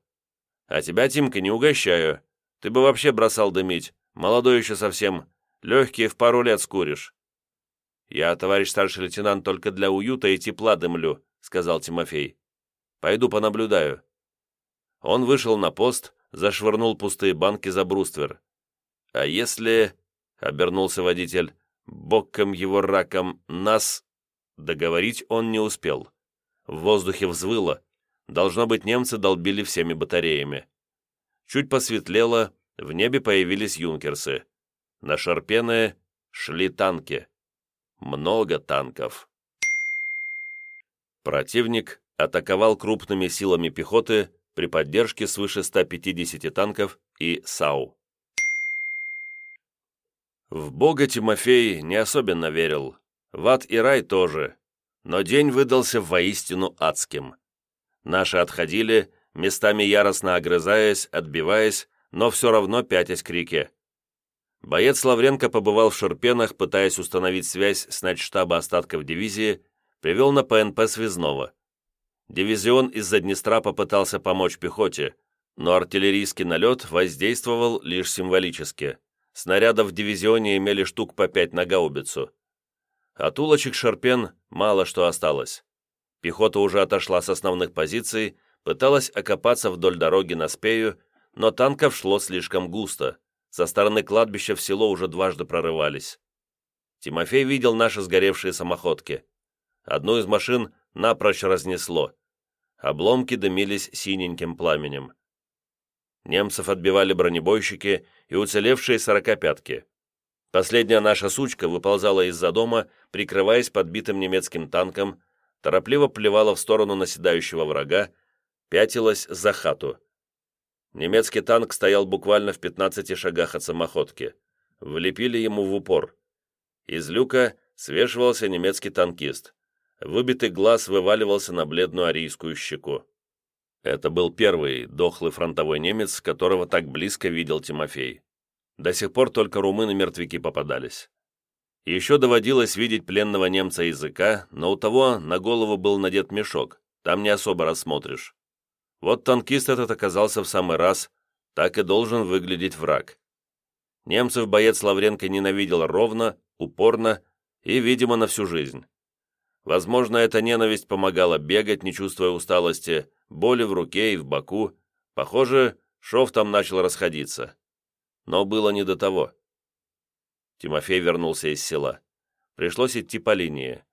«А тебя, Тимка, не угощаю. Ты бы вообще бросал дымить. Молодой еще совсем. Легкие в пару лет скуришь». «Я, товарищ старший лейтенант, только для уюта и тепла дымлю», — сказал Тимофей. «Пойду понаблюдаю». Он вышел на пост, зашвырнул пустые банки за бруствер. «А если...» — обернулся водитель. «Боком его раком нас...» Договорить он не успел. В воздухе взвыло. Должно быть, немцы долбили всеми батареями. Чуть посветлело, в небе появились юнкерсы. На Шарпены шли танки. Много танков. Противник атаковал крупными силами пехоты при поддержке свыше 150 танков и САУ. В Бога Тимофей не особенно верил, в ад и рай тоже, но день выдался воистину адским. Наши отходили, местами яростно огрызаясь, отбиваясь, но все равно пятясь к реке. Боец Лавренко побывал в Шерпенах, пытаясь установить связь с начштаба остатков дивизии, привел на ПНП связного. Дивизион из-за Днестра попытался помочь пехоте, но артиллерийский налет воздействовал лишь символически. Снарядов в дивизионе имели штук по пять на гаубицу. От улочек Шарпен мало что осталось. Пехота уже отошла с основных позиций, пыталась окопаться вдоль дороги на Спею, но танков шло слишком густо. Со стороны кладбища в село уже дважды прорывались. Тимофей видел наши сгоревшие самоходки. Одну из машин напрочь разнесло. Обломки дымились синеньким пламенем. Немцев отбивали бронебойщики и уцелевшие сорокопятки. Последняя наша сучка выползала из-за дома, прикрываясь подбитым немецким танком, торопливо плевала в сторону наседающего врага, пятилась за хату. Немецкий танк стоял буквально в 15 шагах от самоходки. Влепили ему в упор. Из люка свешивался немецкий танкист. Выбитый глаз вываливался на бледную арийскую щеку. Это был первый дохлый фронтовой немец, которого так близко видел Тимофей. До сих пор только румыны-мертвяки попадались. Еще доводилось видеть пленного немца языка, но у того на голову был надет мешок, там не особо рассмотришь. Вот танкист этот оказался в самый раз, так и должен выглядеть враг. Немцев боец Лавренко ненавидел ровно, упорно и, видимо, на всю жизнь. Возможно, эта ненависть помогала бегать, не чувствуя усталости, боли в руке и в боку. Похоже, шов там начал расходиться. Но было не до того. Тимофей вернулся из села. Пришлось идти по линии.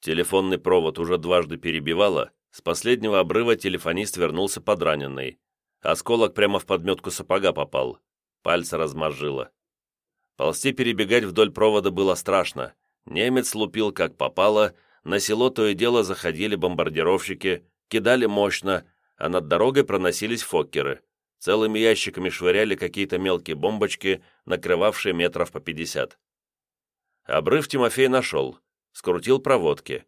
Телефонный провод уже дважды перебивало, с последнего обрыва телефонист вернулся подраненный. Осколок прямо в подметку сапога попал. Пальцы размозжило. Ползти перебегать вдоль провода было страшно. Немец лупил как попало, на село то и дело заходили бомбардировщики, кидали мощно, а над дорогой проносились фоккеры. Целыми ящиками швыряли какие-то мелкие бомбочки, накрывавшие метров по пятьдесят. Обрыв Тимофей нашел, скрутил проводки.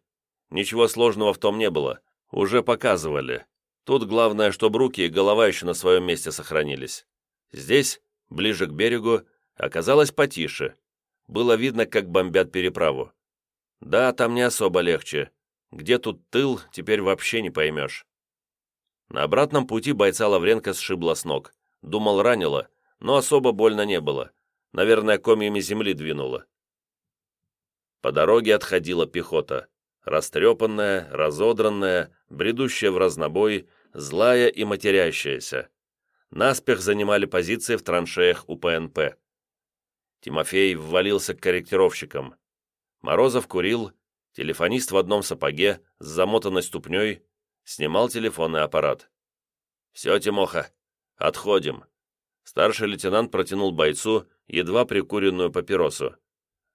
Ничего сложного в том не было, уже показывали. Тут главное, чтобы руки и голова еще на своем месте сохранились. Здесь, ближе к берегу, оказалось потише. Было видно, как бомбят переправу. Да, там не особо легче. Где тут тыл, теперь вообще не поймешь. На обратном пути бойца Лавренко сшибло с ног. Думал, ранило, но особо больно не было. Наверное, комьями земли двинуло. По дороге отходила пехота. Растрепанная, разодранная, бредущая в разнобой, злая и матерящаяся. Наспех занимали позиции в траншеях у ПНП. Тимофей ввалился к корректировщикам. Морозов курил, телефонист в одном сапоге с замотанной ступней, снимал телефонный аппарат. «Все, Тимоха, отходим». Старший лейтенант протянул бойцу едва прикуренную папиросу.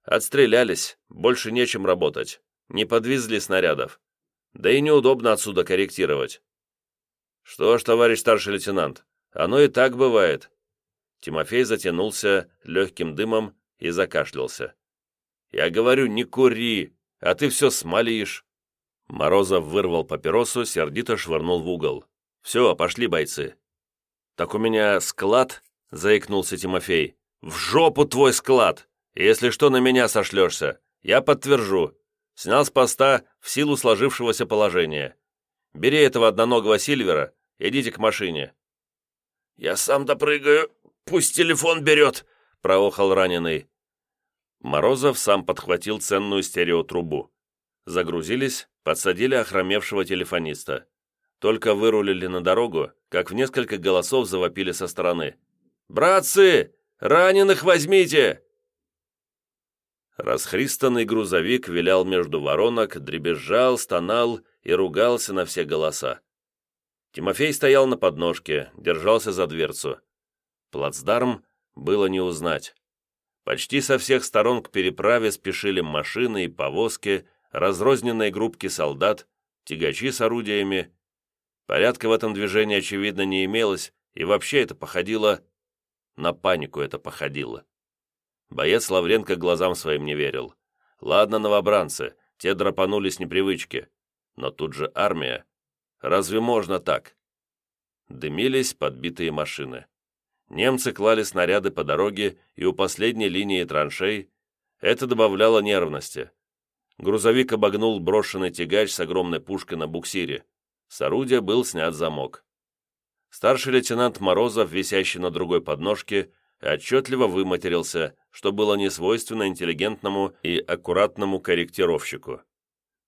Отстрелялись, больше нечем работать. Не подвезли снарядов. Да и неудобно отсюда корректировать. Что ж, товарищ старший лейтенант, оно и так бывает. Тимофей затянулся легким дымом и закашлялся. «Я говорю, не кури, а ты все смолишь». Морозов вырвал папиросу, сердито швырнул в угол. «Все, пошли, бойцы». «Так у меня склад?» — заикнулся Тимофей. «В жопу твой склад! Если что, на меня сошлешься. Я подтвержу. Снял с поста в силу сложившегося положения. Бери этого одноногого Сильвера, идите к машине». «Я сам допрыгаю, пусть телефон берет», — проохал раненый. Морозов сам подхватил ценную стереотрубу. Загрузились, подсадили охромевшего телефониста. Только вырулили на дорогу, как в несколько голосов завопили со стороны. «Братцы! Раненых возьмите!» Расхристанный грузовик вилял между воронок, дребезжал, стонал и ругался на все голоса. Тимофей стоял на подножке, держался за дверцу. Плацдарм было не узнать. Почти со всех сторон к переправе спешили машины и повозки, разрозненные группки солдат, тягачи с орудиями. Порядка в этом движении, очевидно, не имелось, и вообще это походило... На панику это походило. Боец Лавренко глазам своим не верил. Ладно, новобранцы, те драпанули с непривычки. Но тут же армия. Разве можно так? Дымились подбитые машины. Немцы клали снаряды по дороге и у последней линии траншей. Это добавляло нервности. Грузовик обогнул брошенный тягач с огромной пушкой на буксире. С орудия был снят замок. Старший лейтенант Морозов, висящий на другой подножке, отчетливо выматерился, что было несвойственно интеллигентному и аккуратному корректировщику.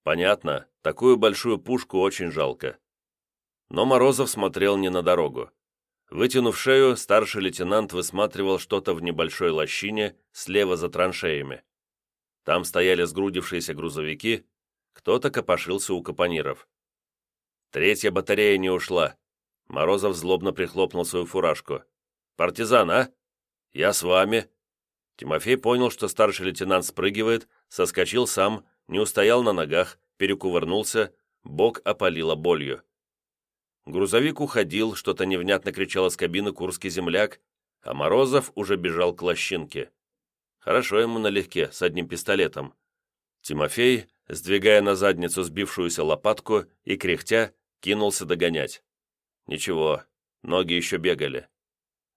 Понятно, такую большую пушку очень жалко. Но Морозов смотрел не на дорогу. Вытянув шею, старший лейтенант высматривал что-то в небольшой лощине слева за траншеями. Там стояли сгрудившиеся грузовики, кто-то копошился у капониров. Третья батарея не ушла. Морозов злобно прихлопнул свою фуражку. «Партизан, а? Я с вами». Тимофей понял, что старший лейтенант спрыгивает, соскочил сам, не устоял на ногах, перекувырнулся, бок опалило болью. Грузовик уходил, что-то невнятно кричал из кабины курский земляк, а Морозов уже бежал к лощинке. Хорошо ему налегке, с одним пистолетом. Тимофей, сдвигая на задницу сбившуюся лопатку и кряхтя, кинулся догонять. Ничего, ноги еще бегали.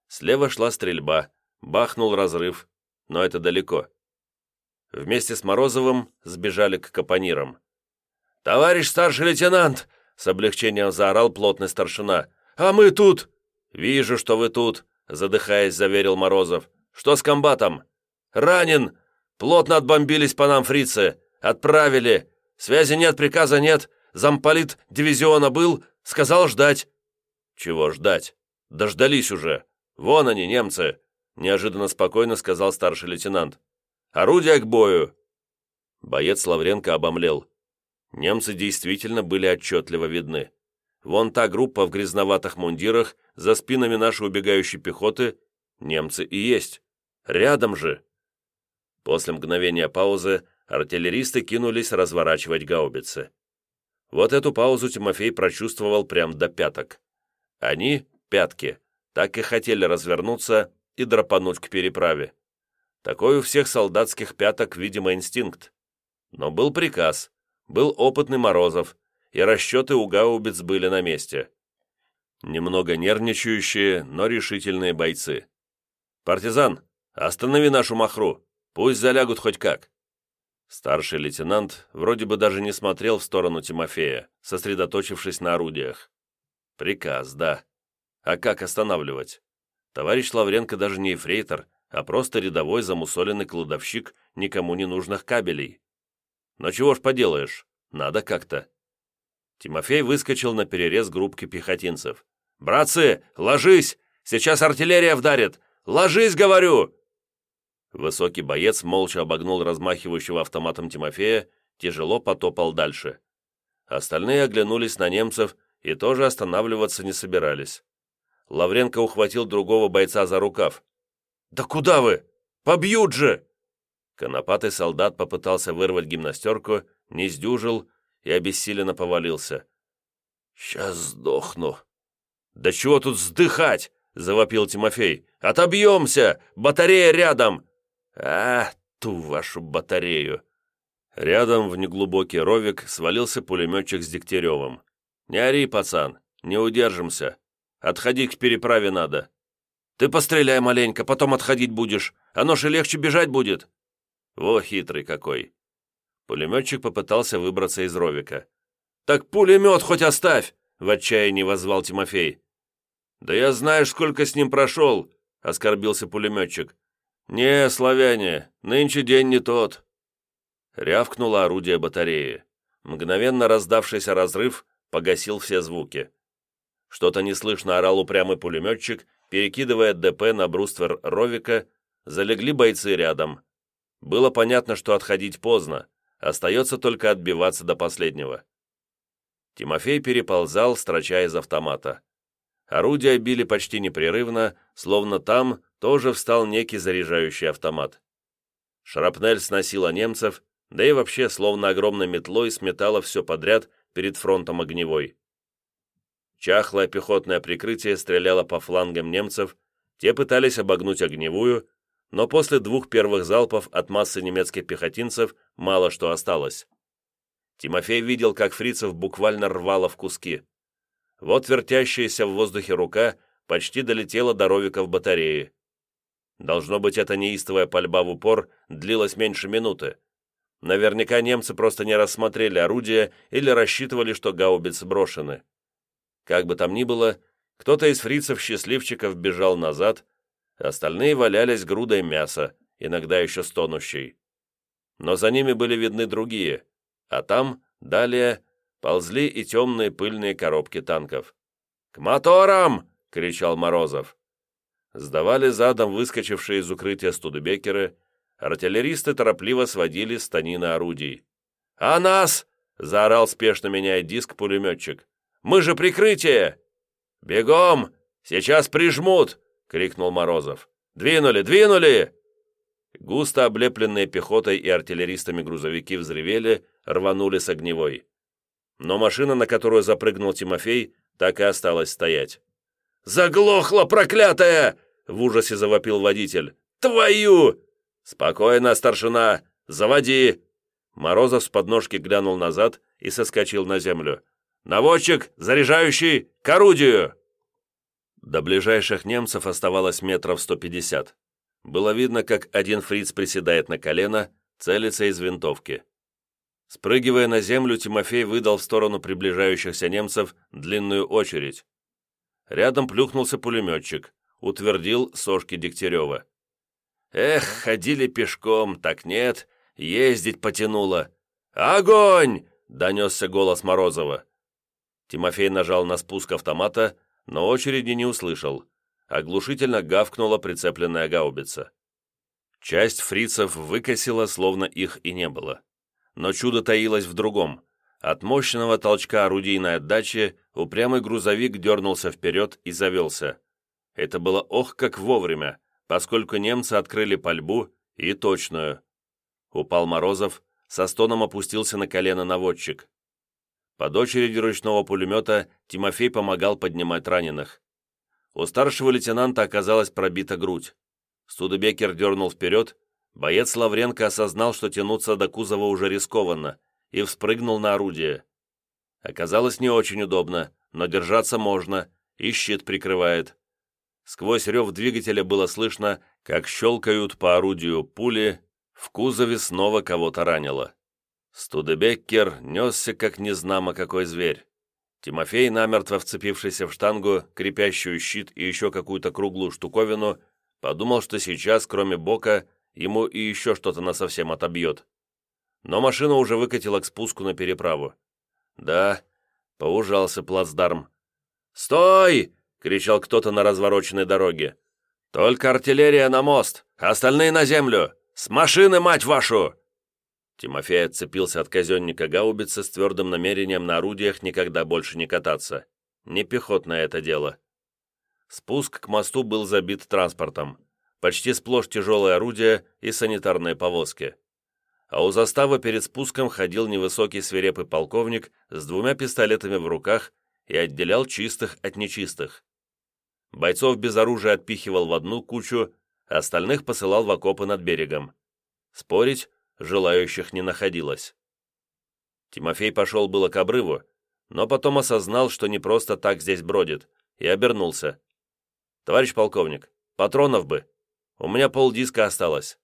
Слева шла стрельба, бахнул разрыв, но это далеко. Вместе с Морозовым сбежали к капонирам. «Товарищ старший лейтенант!» С облегчением заорал плотный старшина. «А мы тут!» «Вижу, что вы тут», задыхаясь, заверил Морозов. «Что с комбатом?» «Ранен! Плотно отбомбились по нам фрицы. Отправили. Связи нет, приказа нет. Замполит дивизиона был, сказал ждать». «Чего ждать? Дождались уже. Вон они, немцы», неожиданно спокойно сказал старший лейтенант. «Орудия к бою!» Боец Лавренко обомлел. Немцы действительно были отчетливо видны. Вон та группа в грязноватых мундирах, за спинами нашей убегающей пехоты, немцы и есть. Рядом же. После мгновения паузы артиллеристы кинулись разворачивать гаубицы. Вот эту паузу Тимофей прочувствовал прям до пяток. Они, пятки, так и хотели развернуться и драпануть к переправе. Такой у всех солдатских пяток, видимо, инстинкт. Но был приказ, был опытный Морозов, и расчеты у гаубиц были на месте. Немного нервничающие, но решительные бойцы. «Партизан, останови нашу махру, пусть залягут хоть как». Старший лейтенант вроде бы даже не смотрел в сторону Тимофея, сосредоточившись на орудиях. «Приказ, да. А как останавливать? Товарищ Лавренко даже не эфрейтор, а просто рядовой замусоленный кладовщик никому не нужных кабелей. Но чего ж поделаешь, надо как-то. Тимофей выскочил на перерез группки пехотинцев. «Братцы, ложись! Сейчас артиллерия вдарит! Ложись, говорю!» Высокий боец молча обогнул размахивающего автоматом Тимофея, тяжело потопал дальше. Остальные оглянулись на немцев и тоже останавливаться не собирались. Лавренко ухватил другого бойца за рукав. «Да куда вы? Побьют же!» Конопатый солдат попытался вырвать гимнастерку, не сдюжил и обессиленно повалился. «Сейчас сдохну». «Да чего тут вздыхать?» — завопил Тимофей. «Отобьемся! Батарея рядом!» «А, ту вашу батарею!» Рядом в неглубокий ровик свалился пулеметчик с Дегтяревым. «Не ори, пацан, не удержимся. Отходи к переправе надо». «Ты постреляй маленько, потом отходить будешь. Оно же легче бежать будет». Во хитрый какой. Пулеметчик попытался выбраться из ровика. «Так пулемет хоть оставь!» — в отчаянии возвал Тимофей. «Да я знаю, сколько с ним прошел!» — оскорбился пулеметчик. «Не, славяне, нынче день не тот!» Рявкнуло орудие батареи. Мгновенно раздавшийся разрыв погасил все звуки. Что-то неслышно орал упрямый пулеметчик, перекидывая ДП на бруствер Ровика, залегли бойцы рядом. Было понятно, что отходить поздно, остается только отбиваться до последнего. Тимофей переползал, строча из автомата. Орудия били почти непрерывно, словно там тоже встал некий заряжающий автомат. Шрапнель сносила немцев, да и вообще словно огромной метлой сметала все подряд перед фронтом огневой. Чахлое пехотное прикрытие стреляло по флангам немцев, те пытались обогнуть огневую, но после двух первых залпов от массы немецких пехотинцев мало что осталось. Тимофей видел, как фрицев буквально рвало в куски. Вот вертящаяся в воздухе рука почти долетела до ровиков батареи. Должно быть, эта неистовая пальба в упор длилась меньше минуты. Наверняка немцы просто не рассмотрели орудие или рассчитывали, что гаубицы брошены. Как бы там ни было, кто-то из фрицев-счастливчиков бежал назад, Остальные валялись грудой мяса, иногда еще стонущей. Но за ними были видны другие, а там, далее, ползли и темные пыльные коробки танков. «К моторам!» — кричал Морозов. Сдавали задом выскочившие из укрытия студебекеры, артиллеристы торопливо сводили станины орудий. «А нас!» — заорал спешно меняя диск пулеметчик. «Мы же прикрытие!» «Бегом! Сейчас прижмут!» Крикнул Морозов. «Двинули! Двинули!» Густо облепленные пехотой и артиллеристами грузовики взревели, рванули с огневой. Но машина, на которую запрыгнул Тимофей, так и осталась стоять. «Заглохла, проклятая!» — в ужасе завопил водитель. «Твою!» «Спокойно, старшина! Заводи!» Морозов с подножки глянул назад и соскочил на землю. «Наводчик, заряжающий, к орудию!» До ближайших немцев оставалось метров 150. Было видно, как один фриц приседает на колено, целится из винтовки. Спрыгивая на землю, Тимофей выдал в сторону приближающихся немцев длинную очередь. Рядом плюхнулся пулеметчик, утвердил сошки Дегтярева. «Эх, ходили пешком, так нет, ездить потянуло. Огонь!» — донесся голос Морозова. Тимофей нажал на спуск автомата, но очереди не услышал. Оглушительно гавкнула прицепленная гаубица. Часть фрицев выкосила, словно их и не было. Но чудо таилось в другом. От мощного толчка орудийной отдачи упрямый грузовик дернулся вперед и завелся. Это было ох как вовремя, поскольку немцы открыли пальбу и точную. Упал Морозов, со стоном опустился на колено наводчик. Под очередью ручного пулемета Тимофей помогал поднимать раненых. У старшего лейтенанта оказалась пробита грудь. Студебекер дернул вперед, боец Лавренко осознал, что тянуться до кузова уже рискованно, и вспрыгнул на орудие. Оказалось не очень удобно, но держаться можно, и щит прикрывает. Сквозь рев двигателя было слышно, как щелкают по орудию пули, в кузове снова кого-то ранило. Студебеккер несся, как незнамо какой зверь. Тимофей, намертво вцепившийся в штангу, крепящую щит и еще какую-то круглую штуковину, подумал, что сейчас, кроме бока, ему и еще что-то насовсем отобьет. Но машина уже выкатила к спуску на переправу. Да, поужался плацдарм. «Стой!» — кричал кто-то на развороченной дороге. «Только артиллерия на мост, остальные на землю! С машины, мать вашу!» Тимофей отцепился от казенника гаубицы с твердым намерением на орудиях никогда больше не кататься. Не пехотное это дело. Спуск к мосту был забит транспортом. почти сплошь тяжелые орудия и санитарные повозки. А у заставы перед спуском ходил невысокий свирепый полковник с двумя пистолетами в руках и отделял чистых от нечистых. Бойцов без оружия отпихивал в одну кучу, остальных посылал в окопы над берегом. Спорить желающих не находилось. Тимофей пошел было к обрыву, но потом осознал, что не просто так здесь бродит, и обернулся. «Товарищ полковник, патронов бы. У меня полдиска осталось».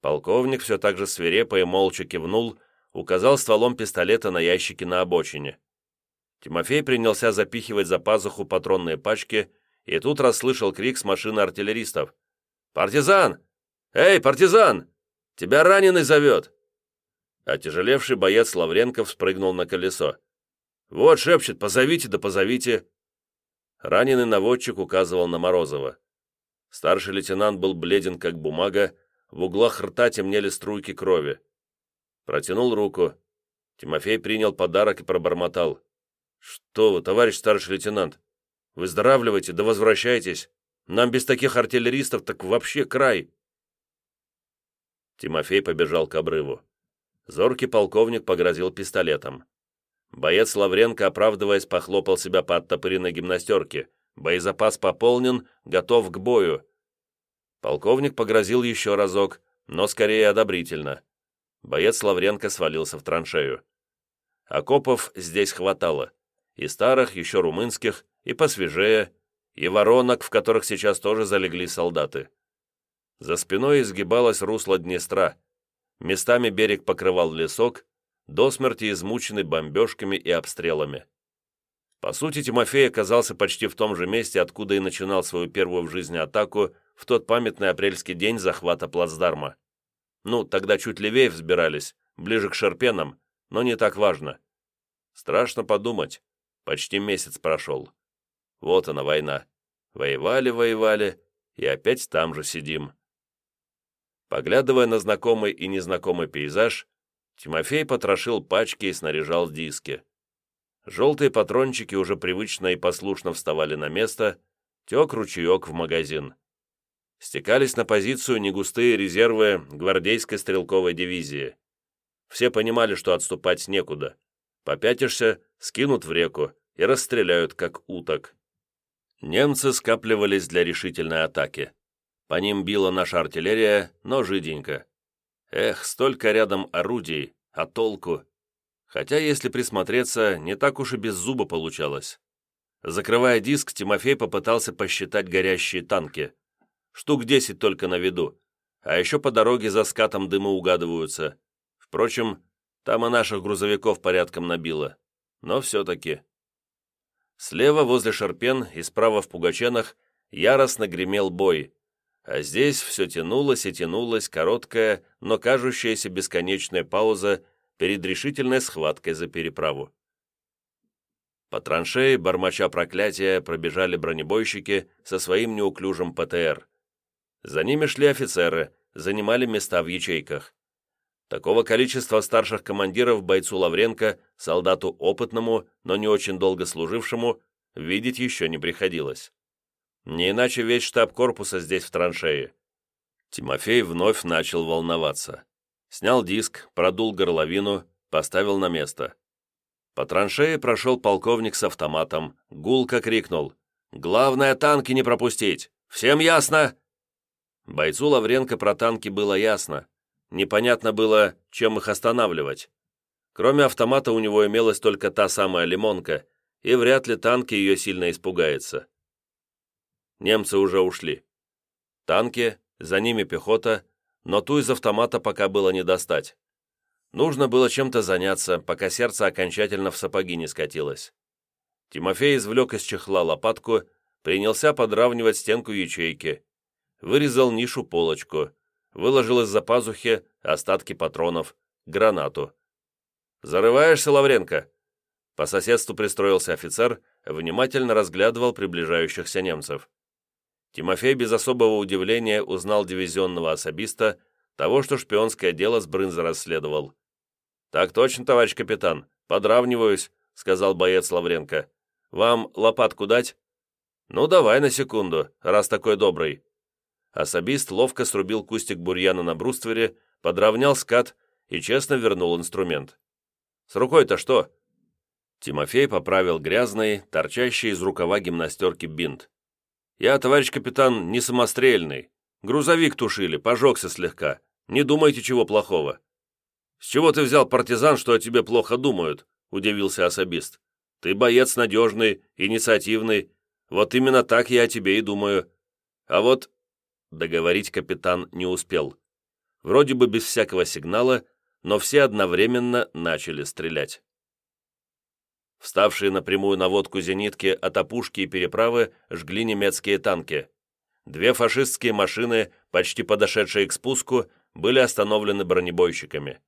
Полковник все так же свирепо и молча кивнул, указал стволом пистолета на ящики на обочине. Тимофей принялся запихивать за пазуху патронные пачки, и тут расслышал крик с машины артиллеристов. «Партизан! Эй, партизан! Тебя раненый зовет!» Отяжелевший боец Лавренков спрыгнул на колесо. «Вот, шепчет, позовите да позовите!» Раненый наводчик указывал на Морозова. Старший лейтенант был бледен, как бумага, в углах рта темнели струйки крови. Протянул руку. Тимофей принял подарок и пробормотал. «Что вы, товарищ старший лейтенант, выздоравливайте, да возвращайтесь. Нам без таких артиллеристов так вообще край!» Тимофей побежал к обрыву. Зоркий полковник погрозил пистолетом. Боец Лавренко, оправдываясь, похлопал себя по оттопыренной гимнастерке. Боезапас пополнен, готов к бою. Полковник погрозил еще разок, но скорее одобрительно. Боец Лавренко свалился в траншею. Окопов здесь хватало. И старых, еще румынских, и посвежее, и воронок, в которых сейчас тоже залегли солдаты. За спиной изгибалось русло Днестра. Местами берег покрывал лесок, до смерти измученный бомбежками и обстрелами. По сути, Тимофей оказался почти в том же месте, откуда и начинал свою первую в жизни атаку в тот памятный апрельский день захвата плацдарма. Ну, тогда чуть левее взбирались, ближе к Шерпенам, но не так важно. Страшно подумать, почти месяц прошел. Вот она, война. Воевали, воевали, и опять там же сидим. Поглядывая на знакомый и незнакомый пейзаж, Тимофей потрошил пачки и снаряжал диски. Желтые патрончики уже привычно и послушно вставали на место, тек ручеек в магазин. Стекались на позицию негустые резервы гвардейской стрелковой дивизии. Все понимали, что отступать некуда. Попятишься, скинут в реку и расстреляют, как уток. Немцы скапливались для решительной атаки. По ним била наша артиллерия, но жиденько. Эх, столько рядом орудий, а толку? Хотя, если присмотреться, не так уж и без зуба получалось. Закрывая диск, Тимофей попытался посчитать горящие танки. Штук десять только на виду, а еще по дороге за скатом дымы угадываются. Впрочем, там и наших грузовиков порядком набило. Но все-таки. Слева возле Шарпен и справа в Пугаченах яростно гремел бой, а здесь все тянулось и тянулось, короткая, но кажущаяся бесконечная пауза перед решительной схваткой за переправу. По траншеи, бормоча проклятия, пробежали бронебойщики со своим неуклюжим ПТР. За ними шли офицеры, занимали места в ячейках. Такого количества старших командиров бойцу Лавренко, солдату опытному, но не очень долго служившему, видеть еще не приходилось. Не иначе весь штаб корпуса здесь в траншее. Тимофей вновь начал волноваться. Снял диск, продул горловину, поставил на место. По траншее прошел полковник с автоматом, гулко крикнул. «Главное, танки не пропустить! Всем ясно?» Бойцу Лавренко про танки было ясно. Непонятно было, чем их останавливать. Кроме автомата у него имелась только та самая лимонка, и вряд ли танки ее сильно испугается. Немцы уже ушли. Танки, за ними пехота, но ту из автомата пока было не достать. Нужно было чем-то заняться, пока сердце окончательно в сапоги не скатилось. Тимофей извлек из чехла лопатку, принялся подравнивать стенку ячейки, вырезал нишу-полочку, выложил из-за пазухи остатки патронов, гранату. «Зарываешься, Лавренко?» По соседству пристроился офицер, внимательно разглядывал приближающихся немцев. Тимофей без особого удивления узнал дивизионного особиста, того, что шпионское дело с Брынза расследовал. «Так точно, товарищ капитан, подравниваюсь», — сказал боец Лавренко. «Вам лопатку дать?» «Ну, давай на секунду, раз такой добрый». Особист ловко срубил кустик бурьяна на бруствере, подровнял скат и честно вернул инструмент. «С рукой-то что?» Тимофей поправил грязный, торчащий из рукава гимнастерки бинт. «Я, товарищ капитан, не самострельный. Грузовик тушили, пожегся слегка. Не думайте чего плохого». «С чего ты взял, партизан, что о тебе плохо думают?» – удивился особист. «Ты боец надежный, инициативный. Вот именно так я о тебе и думаю. А вот...» Договорить капитан не успел. Вроде бы без всякого сигнала, но все одновременно начали стрелять. Вставшие на прямую наводку зенитки от опушки и переправы жгли немецкие танки. Две фашистские машины, почти подошедшие к спуску, были остановлены бронебойщиками.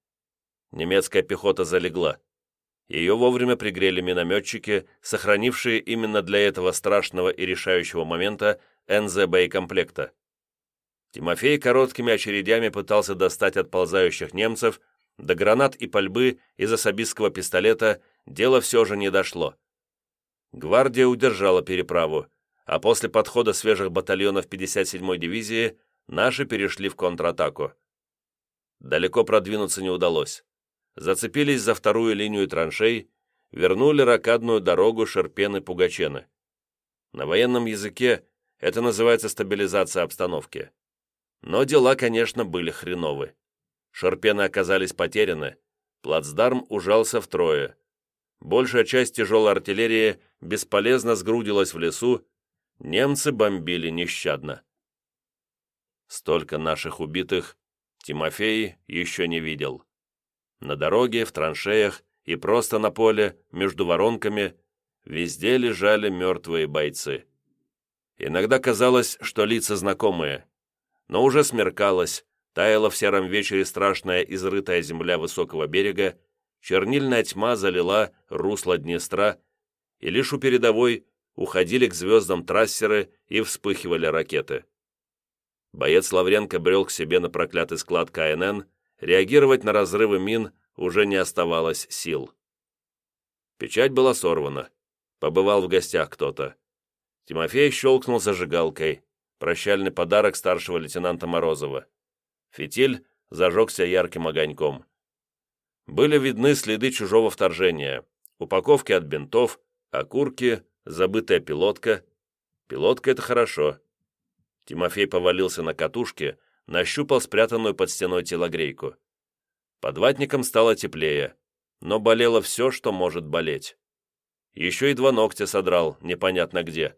Немецкая пехота залегла. Ее вовремя пригрели минометчики, сохранившие именно для этого страшного и решающего момента НЗ боекомплекта. Тимофей короткими очередями пытался достать отползающих немцев, до гранат и пальбы из особистского пистолета дело все же не дошло. Гвардия удержала переправу, а после подхода свежих батальонов 57-й дивизии наши перешли в контратаку. Далеко продвинуться не удалось. Зацепились за вторую линию траншей, вернули ракадную дорогу Шерпены-Пугачены. На военном языке это называется стабилизация обстановки. Но дела, конечно, были хреновы. Шерпены оказались потеряны, плацдарм ужался втрое. Большая часть тяжелой артиллерии бесполезно сгрудилась в лесу, немцы бомбили нещадно. Столько наших убитых Тимофей еще не видел. На дороге, в траншеях и просто на поле, между воронками, везде лежали мертвые бойцы. Иногда казалось, что лица знакомые, но уже смеркалось, Таяла в сером вечере страшная изрытая земля высокого берега, чернильная тьма залила русло Днестра, и лишь у передовой уходили к звездам трассеры и вспыхивали ракеты. Боец Лавренко брел к себе на проклятый склад КНН, реагировать на разрывы мин уже не оставалось сил. Печать была сорвана. Побывал в гостях кто-то. Тимофей щелкнул зажигалкой. Прощальный подарок старшего лейтенанта Морозова. Фитиль зажегся ярким огоньком. Были видны следы чужого вторжения, упаковки от бинтов, окурки, забытая пилотка. Пилотка — это хорошо. Тимофей повалился на катушке, нащупал спрятанную под стеной телогрейку. Под ватником стало теплее, но болело все, что может болеть. Еще и два ногтя содрал, непонятно где.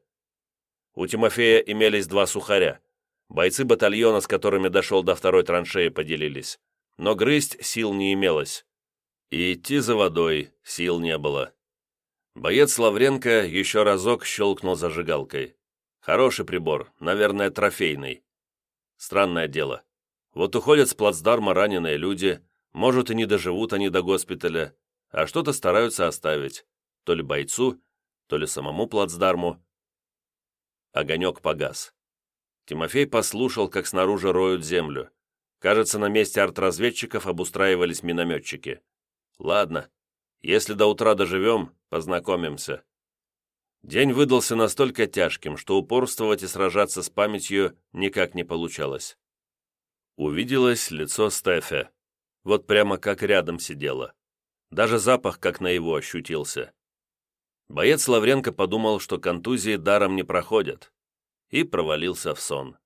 У Тимофея имелись два сухаря. Бойцы батальона, с которыми дошел до второй траншеи, поделились. Но грызть сил не имелось. И идти за водой сил не было. Боец Лавренко еще разок щелкнул зажигалкой. Хороший прибор, наверное, трофейный. Странное дело. Вот уходят с плацдарма раненые люди, может, и не доживут они до госпиталя, а что-то стараются оставить. То ли бойцу, то ли самому плацдарму. Огонек погас. Тимофей послушал, как снаружи роют землю. Кажется, на месте артразведчиков обустраивались минометчики. Ладно, если до утра доживем, познакомимся. День выдался настолько тяжким, что упорствовать и сражаться с памятью никак не получалось. Увиделось лицо Стефе. Вот прямо как рядом сидела. Даже запах как на его ощутился. Боец Лавренко подумал, что контузии даром не проходят и провалился в сон.